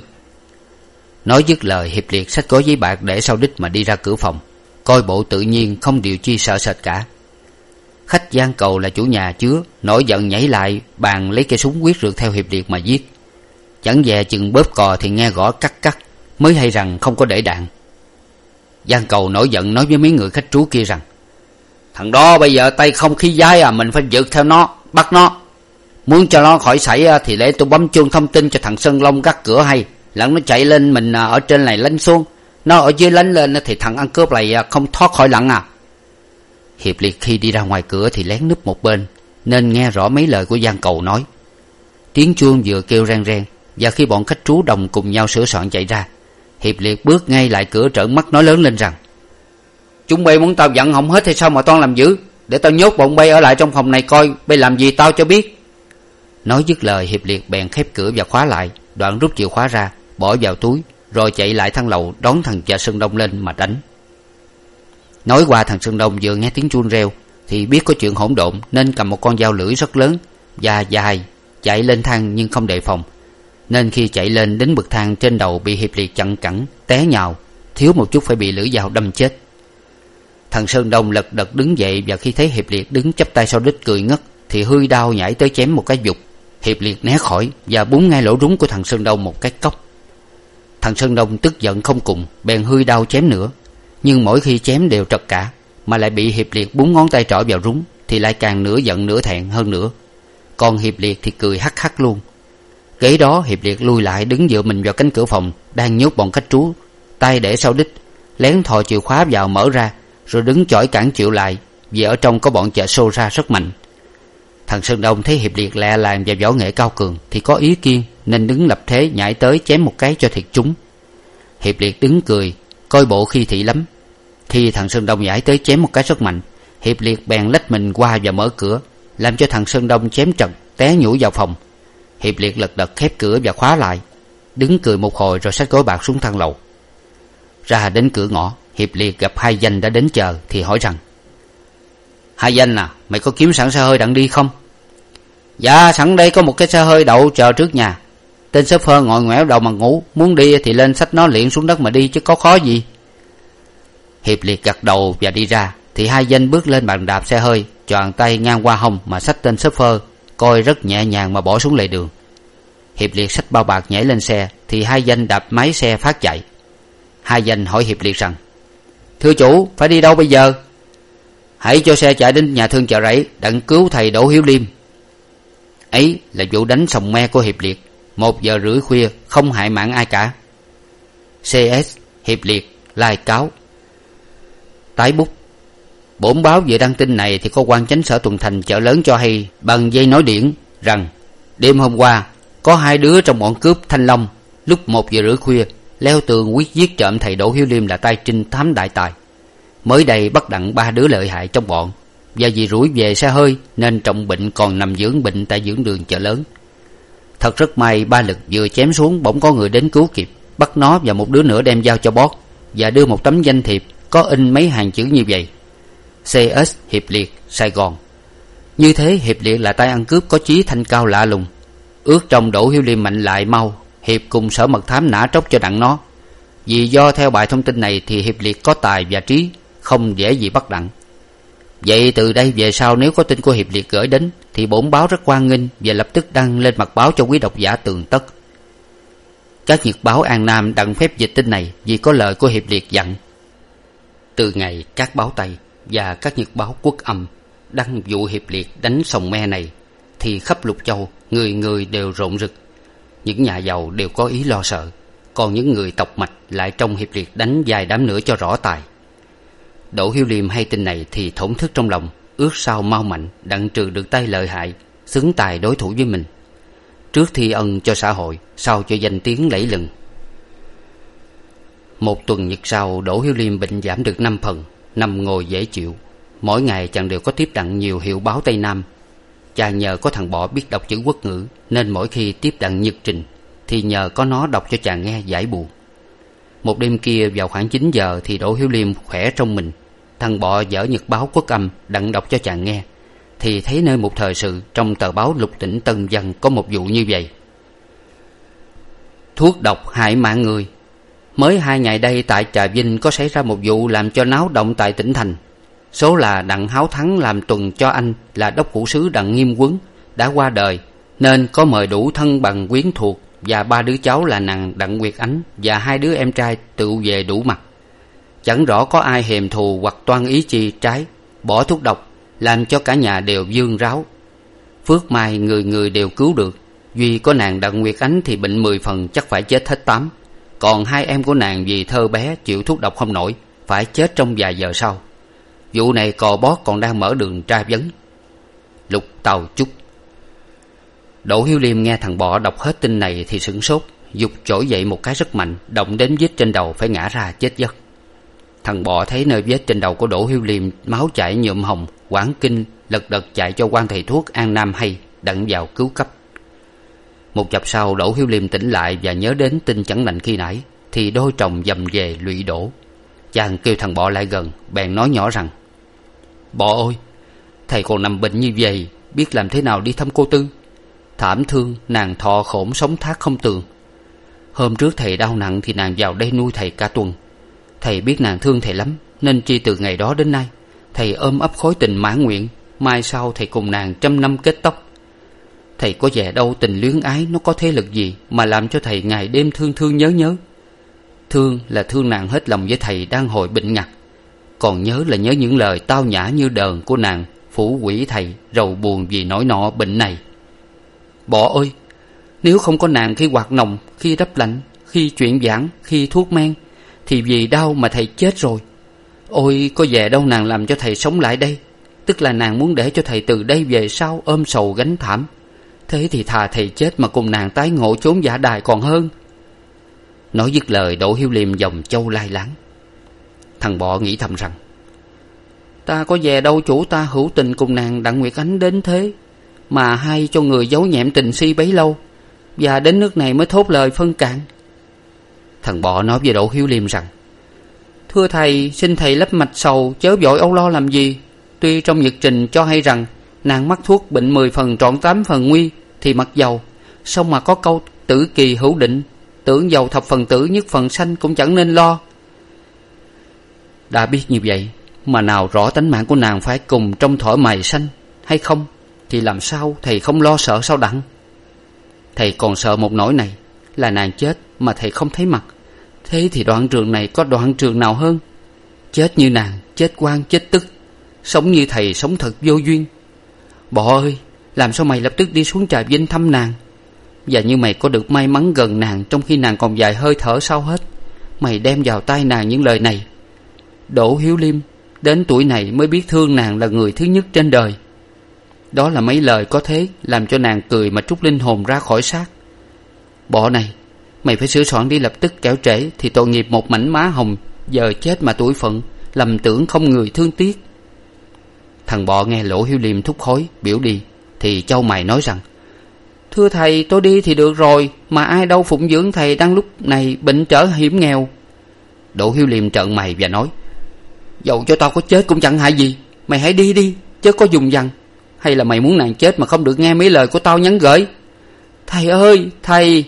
nói dứt lời, hiệp liệt xách gói giấy bạc để sau đích mà đi ra cửa phòng. Coi bộ tự nhiên, không điều chi sợ sệt cả. Khách gian cầu là chủ nhà chứa, nổi giận nhảy lại, bàn lấy cây súng quyết rượt theo hiệp liệt mà giết. Chẳng dè chừng bóp cò thì nghe gõ cắt cắt, mới hay rằng không có để đạn. Gian cầu nổi giận nói với mấy người khách trú kia rằng, thằng đó bây giờ tay không khí dai à mình phải vượt theo nó, bắt nó. Muốn cho nó khỏi xảy à, thì để tôi bấm chuông thông tin cho thằng sơn long gắt cửa hay lẫn nó chạy lên mình à, ở trên này lánh xuống. Nó ở dưới lánh lên thì thằng ăn cướp này không thoát khỏi lặng à. Hiệp liệt khi đi ra ngoài cửa thì lén núp một bên, nên nghe rõ mấy lời của giang cầu nói. Tiếng chuông vừa kêu reng reng, và khi bọn khách trú đồng cùng nhau sửa soạn chạy ra, hiệp liệt bước ngay lại cửa trợn mắt nói lớn lên rằng, chúng bay muốn tao giận không hết hay sao mà toan làm dữ? Để tao nhốt bọn bay ở lại trong phòng này coi, bay làm gì tao cho biết. Nói dứt lời, hiệp liệt bèn khép cửa và khóa lại, đoạn rút chìa khóa ra bỏ vào túi, rồi chạy lại thang lầu đón thằng cha sơn đông lên mà đánh. Nói qua thằng sơn đông vừa nghe tiếng chuông reo, thì biết có chuyện hỗn độn nên cầm một con dao lưỡi rất lớn, và dài, chạy lên thang nhưng không đề phòng. Nên khi chạy lên đến bậc thang trên đầu bị hiệp liệt chặn cẳng, té nhào, thiếu một chút phải bị lưỡi dao đâm chết. Thằng sơn đông lật đật đứng dậy và khi thấy hiệp liệt đứng chắp tay sau đít cười ngất, thì hươi đau nhảy tới chém một cái dục. Hiệp liệt né khỏi và búng ngay lỗ rúng của thằng sơn đông một cái cốc thằng sơn đông tức giận không cùng, bèn hươi đau chém nữa. Nhưng mỗi khi chém đều trật cả, mà lại bị hiệp liệt búng ngón tay trỏ vào rúng, thì lại càng nửa giận nửa thẹn hơn nữa. Còn hiệp liệt thì cười hắc hắc luôn. Kế đó, hiệp liệt lui lại đứng dựa mình vào cánh cửa phòng, đang nhốt bọn khách trú, tay để sau đít lén thò chìa khóa vào mở ra, rồi đứng chỏi cản chịu lại, vì ở trong có bọn chợ xô ra rất mạnh thằng sơn đông thấy hiệp liệt lẹ làng và võ nghệ cao cường thì có ý kiên nên đứng lập thế nhảy tới chém một cái cho thiệt chúng. Hiệp liệt đứng cười, coi bộ khi thị lắm. Khi thằng sơn đông nhảy tới chém một cái rất mạnh. Hiệp liệt bèn lách mình qua và mở cửa, làm cho thằng sơn đông chém trật té nhũ vào phòng. Hiệp liệt lật đật khép cửa và khóa lại, đứng cười một hồi rồi xách gói bạc xuống thang lầu. Ra đến cửa ngõ, hiệp liệt gặp hai danh đã đến chờ thì hỏi rằng, hai danh à mày có kiếm sẵn xe hơi đặng đi không? Dạ sẵn đây có một cái xe hơi đậu chờ trước nhà. Tên sếp phơ ngồi ngoẻo đầu mà ngủ. Muốn đi thì lên xách nó liền xuống đất mà đi chứ có khó gì. Hiệp liệt gật đầu và đi ra. Thì hai danh bước lên bàn đạp xe hơi, choàng tay ngang qua hông mà xách tên sếp phơ coi rất nhẹ nhàng mà bỏ xuống lề đường. Hiệp liệt xách bao bạc nhảy lên xe, thì hai danh đạp máy xe phát chạy. Hai danh hỏi hiệp liệt rằng, thưa chủ, phải đi đâu bây giờ? Hãy cho xe chạy đến nhà thương chợ rẫy, đặng cứu thầy đỗ hiếu liêm ấy là vụ đánh sòng me của hiệp liệt. Một giờ rưỡi khuya, không hại mạng ai cả. Cs hiệp liệt, lai cáo. Tái bút. Bổn báo vừa đăng tin này thì có quan chánh sở tuần thành chợ lớn cho hay bằng dây nói điển rằng, đêm hôm qua, có hai đứa trong bọn cướp thanh long, lúc một giờ rưỡi khuya, leo tường quyết giết trộm thầy đỗ hiếu liêm là tay trinh thám đại tài. Mới đây bắt đặng ba đứa lợi hại trong bọn và vì rủi về xe hơi nên trọng bệnh còn nằm dưỡng bệnh tại dưỡng đường chợ lớn. Thật rất may, ba lực vừa chém xuống, bỗng có người đến cứu kịp, bắt nó và một đứa nữa đem giao cho bót và đưa một tấm danh thiệp có in mấy hàng chữ như vậy. Cs hiệp liệt, sài gòn. Như thế, hiệp liệt là tay ăn cướp có chí thanh cao lạ lùng, ước trong đỗ hiếu liêm mạnh lại mau, hiệp cùng sở mật thám nã tróc cho đặng nó. Vì do theo bài thông tin này thì hiệp liệt có tài và trí, không dễ gì bắt đặng vậy từ đây về sau nếu có tin của hiệp liệt gửi đến, thì bổn báo rất quan nghênh và lập tức đăng lên mặt báo cho quý độc giả tường tất. Các nhật báo an nam đặng phép dịch tin này vì có lời của hiệp liệt dặn. Từ ngày các báo tây và các nhật báo quốc âm đăng vụ hiệp liệt đánh sòng me này, thì khắp lục châu người người đều rộn rực. Những nhà giàu đều có ý lo sợ, còn những người tộc mạch lại trong hiệp liệt đánh vài đám nữa cho rõ tài đỗ hiếu liêm hay tin này thì thổn thức trong lòng, ước sao mau mạnh, đặng trừ được tay lợi hại, xứng tài đối thủ với mình. Trước thi ân cho xã hội, sau cho danh tiếng lẫy lừng. Một tuần nhật sau, đỗ hiếu liêm bệnh giảm được năm phần, nằm ngồi dễ chịu. Mỗi ngày chàng đều có tiếp đặng nhiều hiệu báo tây nam. Chàng nhờ có thằng bọ biết đọc chữ quốc ngữ, nên mỗi khi tiếp đặng nhật trình, thì nhờ có nó đọc cho chàng nghe giải buồn. Một đêm kia vào khoảng chín giờ thì đỗ hiếu liêm khỏe trong mình thằng bọ dở nhật báo quốc âm đặng đọc cho chàng nghe. Thì thấy nơi một thời sự trong tờ báo lục tỉnh tân dân có một vụ như vậy. Thuốc độc hại mạng người. Mới hai ngày đây tại trà vinh có xảy ra một vụ làm cho náo động tại tỉnh thành. Số là đặng háo thắng làm tuần cho anh là đốc phủ sứ đặng nghiêm quấn đã qua đời, nên có mời đủ thân bằng quyến thuộc và ba đứa cháu là nàng đặng nguyệt ánh và hai đứa em trai tự về đủ mặt chẳng rõ có ai hèm thù hoặc toan ý chi trái. Bỏ thuốc độc, làm cho cả nhà đều dương ráo. Phước mai người người đều cứu được. Duy có nàng đặng nguyệt ánh thì bệnh mười phần, chắc phải chết hết tám. Còn hai em của nàng vì thơ bé chịu thuốc độc không nổi, phải chết trong vài giờ sau. Vụ này cò bót còn đang mở đường tra vấn. Lục tàu chúc. Đỗ hiếu liêm nghe thằng bọ đọc hết tin này thì sửng sốt giục trỗi dậy một cái rất mạnh, động đến vết trên đầu phải ngã ra chết giấc thằng bò thấy nơi vết trên đầu của đỗ hiếu liêm, máu chảy nhuộm hồng, quảng kinh, lật đật chạy cho quan thầy thuốc an nam hay, đặng vào cứu cấp. Một chập sau, đỗ hiếu liêm tỉnh lại và nhớ đến tin chẳng lành khi nãy, thì đôi chồng dầm về lụy đổ. Chàng kêu thằng bọ lại gần, bèn nói nhỏ rằng bọ ơi, thầy còn nằm bệnh như vậy, biết làm thế nào đi thăm cô tư? Thảm thương, nàng thọ khổn sống thác không tường. Hôm trước thầy đau nặng thì nàng vào đây nuôi thầy cả tuần thầy biết nàng thương thầy lắm, nên chi từ ngày đó đến nay, thầy ôm ấp khối tình mãn nguyện, mai sau thầy cùng nàng trăm năm kết tóc. Thầy có vẻ đâu tình luyến ái, nó có thế lực gì mà làm cho thầy ngày đêm thương thương nhớ nhớ? Thương là thương nàng hết lòng với thầy đang hồi bệnh ngặt, còn nhớ là nhớ những lời tao nhã như đờn của nàng phủ quỷ thầy, rầu buồn vì nỗi nọ bệnh này. Bỏ ơi, nếu không có nàng khi quạt nồng, khi đắp lạnh, khi chuyện giảng, khi thuốc men thì vì đau mà thầy chết rồi. Ôi, có về đâu nàng làm cho thầy sống lại đây. Tức là nàng muốn để cho thầy từ đây về sau ôm sầu gánh thảm. Thế thì thà thầy chết mà cùng nàng tái ngộ chốn giả đài còn hơn. Nói dứt lời, đỗ hiếu liêm dòng châu lai láng. Thằng bọ nghĩ thầm rằng, ta có về đâu chủ ta hữu tình cùng nàng đặng nguyệt ánh đến thế, mà hay cho người giấu nhẹm tình si bấy lâu. Và đến nước này mới thốt lời phân cạn thằng bọ nói với đỗ hiếu liêm rằng, thưa thầy, xin thầy lấp mạch sầu, chớ vội âu lo làm gì. Tuy trong nhật trình cho hay rằng, nàng mắc thuốc bệnh mười phần trọn tám phần nguy thì mặc dầu, song mà có câu tử kỳ hữu định, tưởng dầu thập phần tử nhất phần sanh cũng chẳng nên lo. Đã biết như vậy, mà nào rõ tánh mạng của nàng phải cùng trong thỏi mày sanh hay không, thì làm sao thầy không lo sợ sao đặng? Thầy còn sợ một nỗi này là nàng chết mà thầy không thấy mặt. Thế thì đoạn trường này có đoạn trường nào hơn? Chết như nàng, chết quan chết tức. Sống như thầy, sống thật vô duyên. Bọ ơi, làm sao mày lập tức đi xuống trà vinh thăm nàng? Và như mày có được may mắn gần nàng trong khi nàng còn dài hơi thở sau hết, mày đem vào tai nàng những lời này. Đỗ hiếu liêm, đến tuổi này mới biết thương nàng là người thứ nhất trên đời. Đó là mấy lời có thế làm cho nàng cười mà trút linh hồn ra khỏi xác bỏ này. Mày phải sửa soạn đi lập tức, kẻo trễ, thì tội nghiệp một mảnh má hồng, giờ chết mà tuổi phận, lầm tưởng không người thương tiếc. Thằng bọ nghe lỗ hiếu liêm thúc khối biểu đi, thì châu mày nói rằng, thưa thầy, tôi đi thì được rồi, mà ai đâu phụng dưỡng thầy đang lúc này bệnh trở hiểm nghèo. Đỗ hiếu liêm trợn mày và nói, dầu cho tao có chết cũng chẳng hại gì, mày hãy đi đi, chớ có dùng dằn. Hay là mày muốn nàng chết mà không được nghe mấy lời của tao nhắn gửi. Thầy ơi, thầy!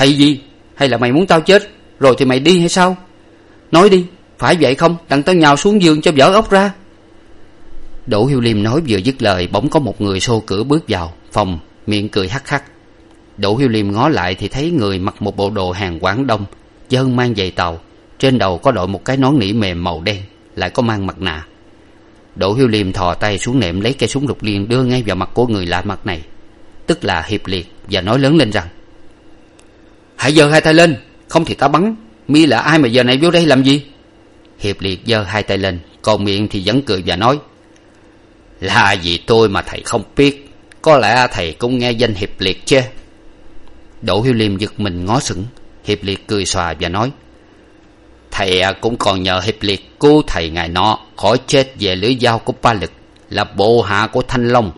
Thầy gì? Hay là mày muốn tao chết, rồi thì mày đi hay sao? Nói đi, phải vậy không? Đặng tao nhào xuống giường cho vỡ ốc ra. Đỗ hiếu liêm nói vừa dứt lời, bỗng có một người xô cửa bước vào, phòng, miệng cười hắc hắc. Đỗ hiếu liêm ngó lại thì thấy người mặc một bộ đồ hàng quảng đông chân mang giày tàu. Trên đầu có đội một cái nón nỉ mềm màu đen, lại có mang mặt nạ. Đỗ hiếu liêm thò tay xuống nệm lấy cây súng lục liên đưa ngay vào mặt của người lạ mặt này. Tức là hiệp liệt, và nói lớn lên rằng hãy giơ hai tay lên, không thì ta bắn. Mi là ai mà giờ này vô đây làm gì? Hiệp liệt giơ hai tay lên, còn miệng thì vẫn cười và nói, là vì tôi mà thầy không biết. Có lẽ thầy cũng nghe danh hiệp liệt chứ đỗ hiếu liêm giật mình ngó sững. Hiệp liệt cười xòa và nói, thầy à, cũng còn nhờ hiệp liệt cứu thầy ngày nọ, khỏi chết về lưỡi dao của ba lực, là bộ hạ của thanh long.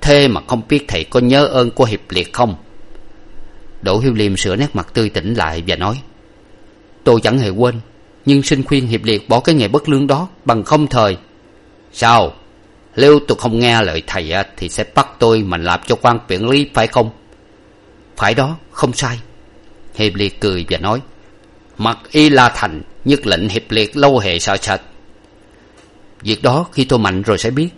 Thế mà không biết thầy có nhớ ơn của hiệp liệt không? Đỗ hiếu liêm sửa nét mặt tươi tỉnh lại và nói tôi chẳng hề quên nhưng xin khuyên hiệp liệt bỏ cái nghề bất lương đó bằng không thời. Sao? Nếu tôi không nghe lời thầy thì sẽ bắt tôi mà làm cho quan biện lý phải không? Phải đó không sai. Hiệp liệt cười và nói mặc y la thành nhất lệnh hiệp liệt lâu hề sợ sệt. Việc đó khi tôi mạnh rồi sẽ biết.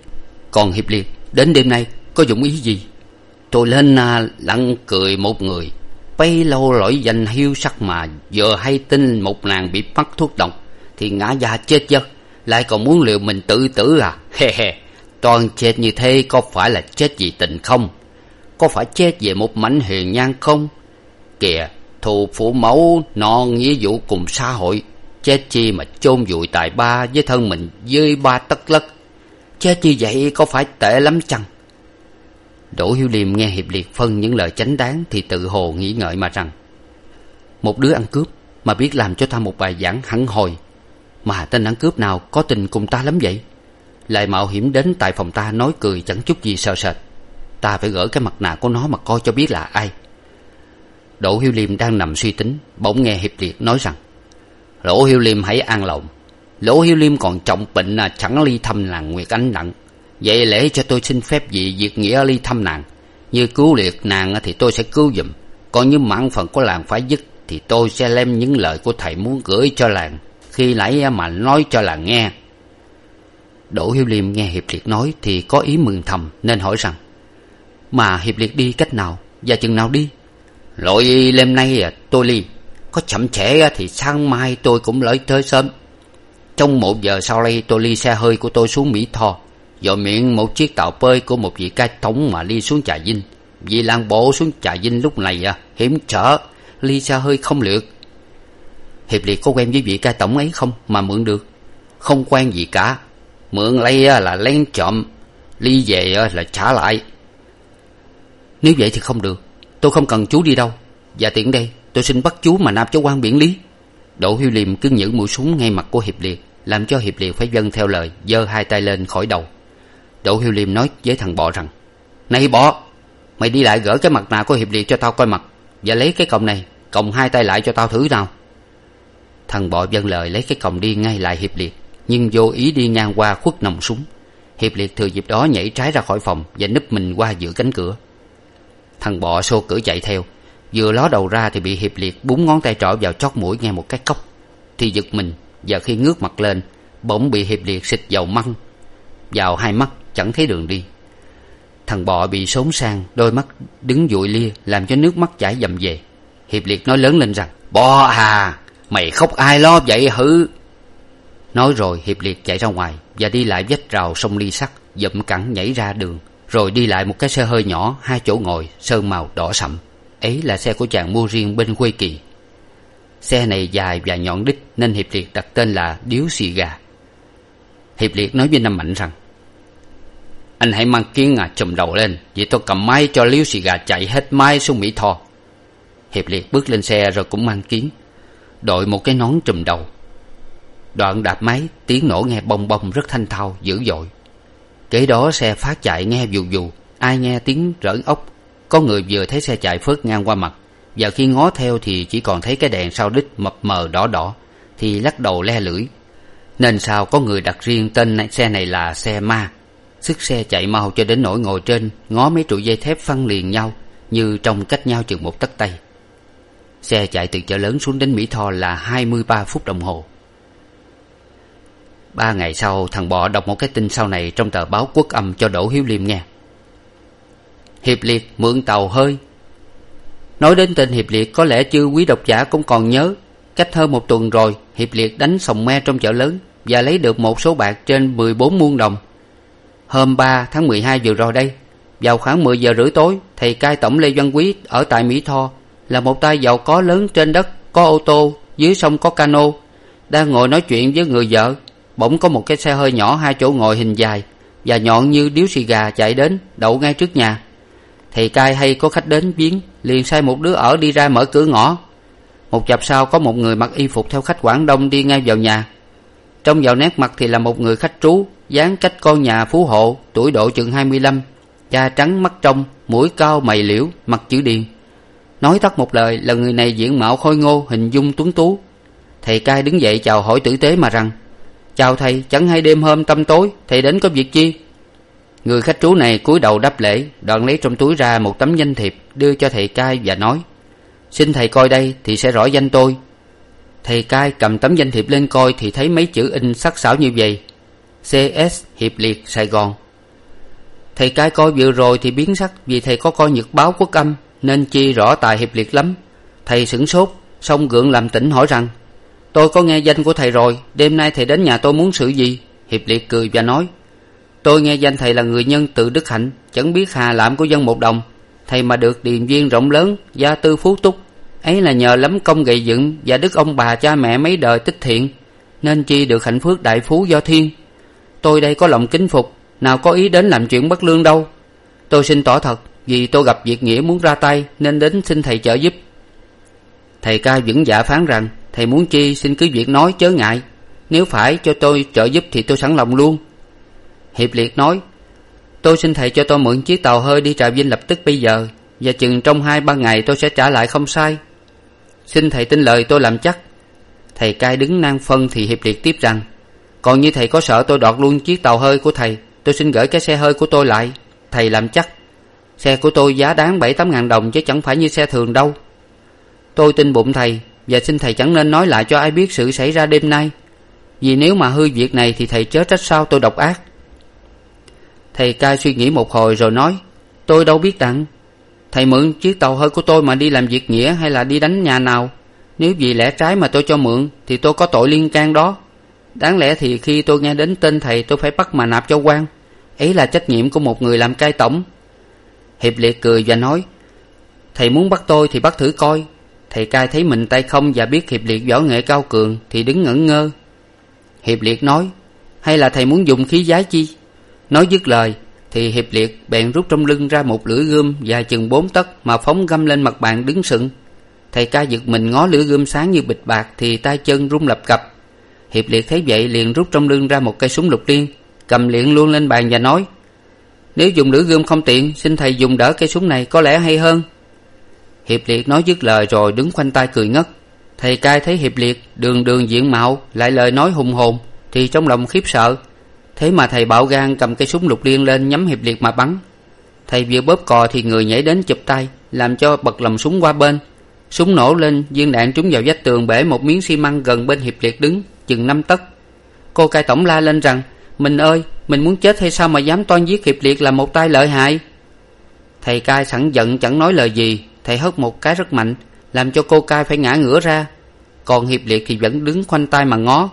Còn hiệp liệt đến đêm nay có dụng ý gì? Tôi lên à, lặng cười một người bấy lâu lỗi danh hiu sắc mà vừa hay tin một nàng bị mắc thuốc độc, thì ngã già chết giấc. Lại còn muốn liệu mình tự tử à? (laughs) He he, toàn chết như thế có phải là chết vì tình không? Có phải chết về một mảnh hiền nhan không? Kìa, thù phụ mẫu non nghĩa vụ cùng xã hội. Chết chi mà chôn vùi tài ba với thân mình dưới ba tất lất. Chết như vậy có phải tệ lắm chăng? Đỗ hiếu liêm nghe hiệp liệt phân những lời chánh đáng thì tự hồ nghĩ ngợi mà rằng, một đứa ăn cướp mà biết làm cho ta một bài giảng hẳn hồi mà tên ăn cướp nào có tình cùng ta lắm vậy? Lại mạo hiểm đến tại phòng ta nói cười chẳng chút gì sợ sệt. Ta phải gỡ cái mặt nạ của nó mà coi cho biết là ai. Đỗ hiếu liêm đang nằm suy tính, bỗng nghe hiệp liệt nói rằng, lỗ hiếu liêm hãy an lòng. Lỗ hiếu liêm còn trọng bệnh là chẳng ly thăm làng nguyệt ánh nặng vậy lễ cho tôi xin phép vị việc nghĩa ly thăm nàng. Như cứu liệt nàng thì tôi sẽ cứu giùm. Còn như mạng phận của làng phải dứt thì tôi sẽ lem những lời của thầy muốn gửi cho làng. Khi nãy mà nói cho làng nghe. Đỗ hiếu liêm nghe hiệp liệt nói thì có ý mừng thầm, nên hỏi rằng, mà hiệp liệt đi cách nào và chừng nào đi? Lội đêm nay à, tôi ly. Có chậm trễ thì sáng mai tôi cũng lỡ tới sớm. Trong một giờ sau đây tôi ly xe hơi của tôi xuống mỹ tho vào miệng một chiếc tàu bơi của một vị cai tổng mà đi xuống trà vinh. Vì làng bộ xuống trà vinh lúc này à hiểm trở. Ly xa hơi không lượt hiệp liệt có quen với vị cai tổng ấy không mà mượn được? Không quen gì cả. Mượn lấy à, là lén trộm. Ly về à, là trả lại. Nếu vậy thì không được. Tôi không cần chú đi đâu. Và tiện đây, tôi xin bắt chú mà nạp cho quan biển lý. Đỗ hiếu liêm cứ nhử mũi súng ngay mặt của hiệp liệt, làm cho hiệp liệt phải vâng theo lời, giơ hai tay lên khỏi đầu đỗ hiếu liêm nói với thằng bọ rằng, này bọ, mày đi lại gỡ cái mặt nạ của hiệp liệt cho tao coi mặt và lấy cái còng này, còng hai tay lại cho tao thử nào. Thằng bọ vâng lời lấy cái còng đi ngay lại hiệp liệt, nhưng vô ý đi ngang qua khuất nòng súng hiệp liệt thừa dịp đó nhảy trái ra khỏi phòng và núp mình qua giữa cánh cửa. Thằng bọ xô cửa chạy theo, vừa ló đầu ra thì bị hiệp liệt búng ngón tay trỏ vào chót mũi nghe một cái cốc. Thì giật mình và khi ngước mặt lên, bỗng bị hiệp liệt xịt dầu măng vào hai mắt chẳng thấy đường đi. Thằng bọ bị xốn sang, đôi mắt đứng dụi lia, làm cho nước mắt chảy dầm về. Hiệp liệt nói lớn lên rằng bọ à mày khóc ai lo vậy hử? Nói rồi, hiệp liệt chạy ra ngoài và đi lại vách rào sông ly sắt dậm cẳng nhảy ra đường, rồi đi lại một cái xe hơi nhỏ, hai chỗ ngồi, sơn màu đỏ sậm ấy là xe của chàng mua riêng bên quê kỳ. Xe này dài và nhọn đích, nên hiệp liệt đặt tên là điếu xì gà. Hiệp liệt nói với năm mạnh rằng anh hãy mang kiến à chùm đầu lên vậy tôi cầm máy cho liếu xì gà chạy hết máy xuống mỹ tho. Hiệp liệt bước lên xe rồi cũng mang kiến đội một cái nón trùm đầu. Đoạn đạp máy, tiếng nổ nghe bong bong rất thanh thao, dữ dội. Kế đó xe phát chạy nghe vù vù, ai nghe tiếng rỡn ốc. Có người vừa thấy xe chạy phớt ngang qua mặt, và khi ngó theo thì chỉ còn thấy cái đèn sau đít mập mờ đỏ đỏ, thì lắc đầu le lưỡi. Nên sao có người đặt riêng tên xe này là xe ma? Sức xe chạy mau cho đến nỗi ngồi trên, ngó mấy trụ dây thép phân liền nhau, như trong cách nhau chừng một tấc tay. Xe chạy từ chợ lớn xuống đến mỹ tho là hai mươi ba phút đồng hồ. Ba ngày sau, thằng bọ đọc một cái tin sau này trong tờ báo quốc âm cho đỗ hiếu liêm nghe. Hiệp liệt, mượn tàu hơi. Nói đến tên hiệp liệt, có lẽ chưa quý độc giả cũng còn nhớ, cách hơn một tuần rồi, hiệp liệt đánh sòng me trong chợ lớn và lấy được một số bạc trên mười bốn muôn đồng hôm ba tháng mười hai vừa rồi đây, vào khoảng mười giờ rưỡi tối, thầy cai tổng lê văn quý ở tại mỹ tho, là một tay giàu có lớn trên đất, có ô tô, dưới sông có cano, đang ngồi nói chuyện với người vợ. Bỗng có một cái xe hơi nhỏ hai chỗ ngồi hình dài và nhọn như điếu xì gà chạy đến, đậu ngay trước nhà. Thầy cai hay có khách đến viếng, liền sai một đứa ở đi ra mở cửa ngõ. Một chập sau có một người mặc y phục theo khách quảng đông đi ngay vào nhà. Trông vào nét mặt thì là một người khách trú dáng cách con nhà phú hộ tuổi độ chừng hai mươi lăm, da trắng mắt trong, mũi cao mày liễu, mặt chữ điền. Nói tắt một lời là người này diện mạo khôi ngô, hình dung tuấn tú. Thầy cai đứng dậy chào hỏi tử tế mà rằng, chào thầy, chẳng hay đêm hôm tăm tối, thầy đến có việc chi? Người khách trú này cúi đầu đáp lễ, đoạn lấy trong túi ra một tấm danh thiệp đưa cho thầy cai và nói, xin thầy coi đây thì sẽ rõ danh tôi. Thầy cai cầm tấm danh thiệp lên coi thì thấy mấy chữ in sắc sảo như vậy cs hiệp liệt, sài gòn. Thầy cai coi vừa rồi thì biến sắc vì thầy có coi nhật báo quốc âm, nên chi rõ tài hiệp liệt lắm. Thầy sửng sốt xong gượng làm tỉnh hỏi rằng, tôi có nghe danh của thầy rồi, đêm nay thầy đến nhà tôi muốn sự gì? Hiệp liệt cười và nói, tôi nghe danh thầy là người nhân từ đức hạnh, chẳng biết hà lạm của dân một đồng. Thầy mà được điền viên rộng lớn, gia tư phú túc, ấy là nhờ lắm công gầy dựng và đức ông bà cha mẹ mấy đời tích thiện, nên chi được hạnh phước đại phú do thiên tôi đây có lòng kính phục, nào có ý đến làm chuyện bất lương đâu. Tôi xin tỏ thật, vì tôi gặp việc nghĩa muốn ra tay, nên đến xin thầy trợ giúp. Thầy ca vững dạ phán rằng, thầy muốn chi xin cứ việc nói chớ ngại. Nếu phải cho tôi trợ giúp thì tôi sẵn lòng luôn. Hiệp liệt nói, tôi xin thầy cho tôi mượn chiếc tàu hơi đi trà vinh lập tức bây giờ, và chừng trong hai ba ngày tôi sẽ trả lại không sai. Xin thầy tin lời tôi làm chắc. Thầy cai đứng nang phân thì hiệp liệt tiếp rằng còn như thầy có sợ tôi đoạt luôn chiếc tàu hơi của thầy, tôi xin gửi cái xe hơi của tôi lại. Thầy làm chắc, xe của tôi giá đáng bảy tám ngàn đồng chứ chẳng phải như xe thường đâu. Tôi tin bụng thầy, và xin thầy chẳng nên nói lại cho ai biết sự xảy ra đêm nay. Vì nếu mà hư việc này thì thầy chớ trách sao tôi độc ác. Thầy cai suy nghĩ một hồi rồi nói, tôi đâu biết đặng. Thầy mượn chiếc tàu hơi của tôi mà đi làm việc nghĩa hay là đi đánh nhà nào? Nếu vì lẽ trái mà tôi cho mượn thì tôi có tội liên can đó đáng lẽ thì khi tôi nghe đến tên thầy, tôi phải bắt mà nạp cho quan. Ấy là trách nhiệm của một người làm cai tổng. Hiệp liệt cười và nói, thầy muốn bắt tôi thì bắt thử coi. Thầy cai thấy mình tay không và biết hiệp liệt võ nghệ cao cường thì đứng ngẩn ngơ. Hiệp liệt nói, hay là thầy muốn dùng khí giái chi? Nói dứt lời thì hiệp liệt bèn rút trong lưng ra một lưỡi gươm dài chừng bốn tấc mà phóng găm lên mặt bàn đứng sững thầy ca giật mình ngó lưỡi gươm sáng như bịch bạc thì tay chân rung lập cập hiệp liệt thấy vậy liền rút trong lưng ra một cây súng lục liên, cầm liền luôn lên bàn và nói, nếu dùng lưỡi gươm không tiện, xin thầy dùng đỡ cây súng này, có lẽ hay hơn. Hiệp liệt nói dứt lời rồi đứng khoanh tay cười ngất. Thầy cai thấy hiệp liệt, đường đường diện mạo, lại lời nói hùng hồn, thì trong lòng khiếp sợ. Thế mà thầy bạo gan cầm cây súng lục liên lên nhắm hiệp liệt mà bắn. Thầy vừa bóp cò thì người nhảy đến chụp tay, làm cho bật lầm súng qua bên. Súng nổ lên, viên đạn trúng vào vách tường bể một miếng xi măng gần bên hiệp liệt đứng chừng năm tấc. Cô cai tổng la lên rằng, mình ơi, mình muốn chết hay sao mà dám toan giết hiệp liệt là một tay lợi hại? Thầy cai sẵn giận chẳng nói lời gì, thầy hất một cái rất mạnh, làm cho cô cai phải ngã ngửa ra. Còn hiệp liệt thì vẫn đứng khoanh tay mà ngó.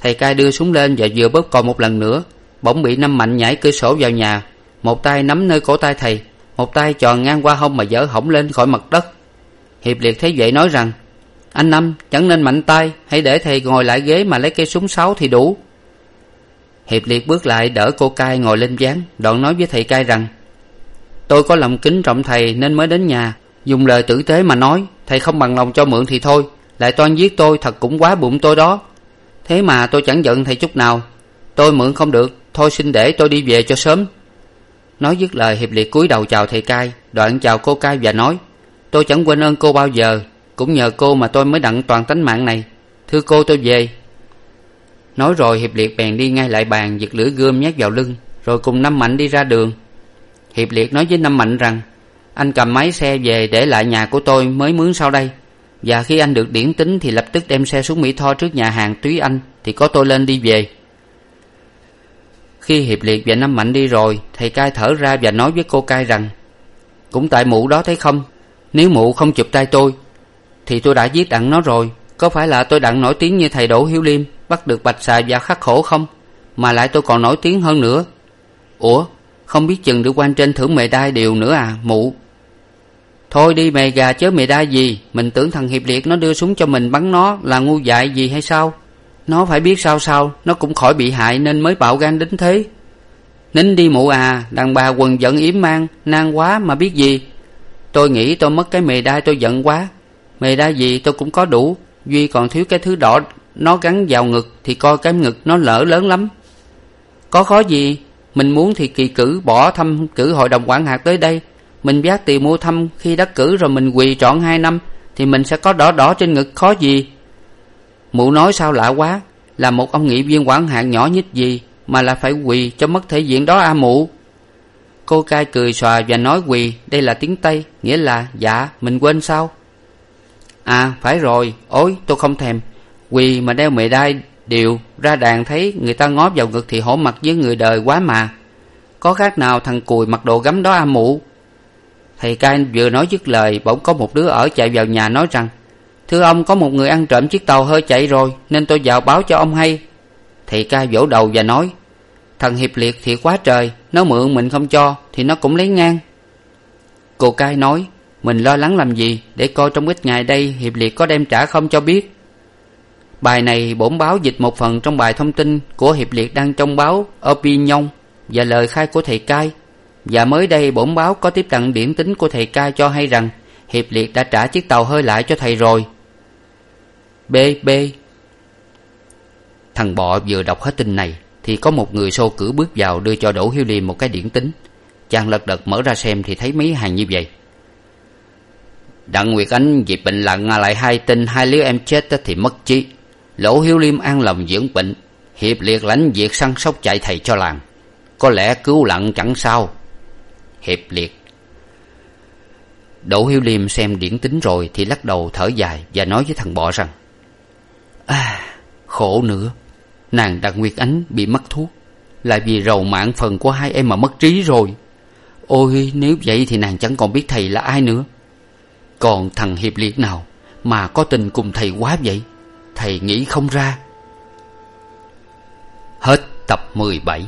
Thầy cai đưa súng lên và vừa bóp cò một lần nữa, bỗng bị năm mạnh nhảy cửa sổ vào nhà. Một tay nắm nơi cổ tay thầy, một tay tròn ngang qua hông mà dở hỏng lên khỏi mặt đất. Hiệp liệt thấy vậy nói rằng anh năm, chẳng nên mạnh tay, hãy để thầy ngồi lại ghế mà lấy cây súng sáu thì đủ. Hiệp liệt bước lại đỡ cô cai ngồi lên ván đoạn nói với thầy cai rằng, tôi có lòng kính trọng thầy nên mới đến nhà. Dùng lời tử tế mà nói, thầy không bằng lòng cho mượn thì thôi. Lại toan giết tôi, thật cũng quá bụng tôi đó. Thế mà tôi chẳng giận thầy chút nào. Tôi mượn không được, thôi xin để tôi đi về cho sớm. Nói dứt lời, hiệp liệt cúi đầu chào thầy cai, đoạn chào cô cai và nói, tôi chẳng quên ơn cô bao giờ cũng nhờ cô mà tôi mới đặng toàn tánh mạng này. Thưa cô, tôi về. Nói rồi, hiệp liệt bèn đi ngay lại bàn, giật lưỡi gươm nhét vào lưng, rồi cùng năm mạnh đi ra đường. Hiệp liệt nói với năm mạnh rằng, anh cầm máy xe về để lại nhà của tôi mới mướn sau đây. Và khi anh được điển tính thì lập tức đem xe xuống mỹ tho trước nhà hàng túy anh, thì có tôi lên đi về. Khi hiệp liệt và năm mạnh đi rồi, thầy cai thở ra và nói với cô cai rằng, cũng tại mụ đó, thấy không? Nếu mụ không chụp tay tôi thì tôi đã giết đặng nó rồi. Có phải là tôi đặng nổi tiếng như thầy đỗ hiếu liêm, bắt được bạch xà và khắc khổ không? Mà lại tôi còn nổi tiếng hơn nữa. Ủa, không biết chừng được quan trên thưởng mề đai điều nữa à mụ? Thôi đi mề gà, chớ mề đai gì. Mình tưởng thằng hiệp liệt nó đưa súng cho mình bắn nó là ngu dại gì hay sao? Nó phải biết sao sao, nó cũng khỏi bị hại nên mới bạo gan đến thế. Nín đi, mụ à đàn bà quần giận yếm mang, nang quá mà biết gì? Tôi nghĩ tôi mất cái mề đai tôi giận quá mề ra gì tôi cũng có đủ. Duy còn thiếu cái thứ đỏ, nó gắn vào ngực thì coi cái ngực nó lỡ lớn lắm. Có khó gì? Mình muốn thì kỳ cử bỏ thăm cử hội đồng quản hạt tới đây. Mình vác tiền mua thăm, khi đắc cử rồi mình quỳ trọn hai năm, thì mình sẽ có đỏ đỏ trên ngực, khó gì? Mụ nói sao lạ quá, là một ông nghị viên quản hạt nhỏ nhít gì mà là phải quỳ cho mất thể diện đó a à mụ? Cô cai cười xòa và nói quỳ, đây là tiếng tây, nghĩa là dạ mình quên sao? À phải rồi. Ối tôi không thèm. Quỳ mà đeo mề đai đều ra đàn thấy người ta ngó vào ngực thì hổ mặt với người đời quá mà. Có khác nào thằng cùi mặc đồ gấm đó a mụ? Thầy cai vừa nói dứt lời, bỗng có một đứa ở chạy vào nhà nói rằng, thưa ông, có một người ăn trộm chiếc tàu hơi chạy rồi, nên tôi vào báo cho ông hay. Thầy cai vỗ đầu và nói, thằng hiệp liệt thiệt quá trời, nó mượn mình không cho thì nó cũng lấy ngang. Cô cai nói mình lo lắng làm gì để coi trong ít ngày đây hiệp liệt có đem trả không cho biết? Bài này bổn báo dịch một phần trong bài thông tin của hiệp liệt đăng trong báo opinion và lời khai của thầy cai. Và mới đây bổn báo có tiếp cận điển tính của thầy cai cho hay rằng hiệp liệt đã trả chiếc tàu hơi lại cho thầy rồi. B b. Thằng bọ vừa đọc hết tin này thì có một người xô cử bước vào đưa cho đỗ hiếu liêm một cái điển tính. Chàng lật đật mở ra xem thì thấy mấy hàng như vậy đặng nguyệt ánh vì bệnh lặng lại hai tin hai đứa em chết thì mất trí. Lỗ hiếu liêm an lòng dưỡng bệnh, hiệp liệt lãnh việc săn sóc chạy thầy cho làng. Có lẽ cứu lặng chẳng sao. Hiệp liệt. Đỗ hiếu liêm xem điển tính rồi thì lắc đầu thở dài và nói với thằng bọ rằng à khổ nữa. Nàng đặng nguyệt ánh bị mất thuốc. Là vì rầu mạng phần của hai em mà mất trí rồi. Ôi, nếu vậy thì nàng chẳng còn biết thầy là ai nữa còn thằng hiệp liệt nào mà có tình cùng thầy quá vậy? Thầy nghĩ không ra. Hết tập mười bảy.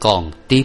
Còn tiếp.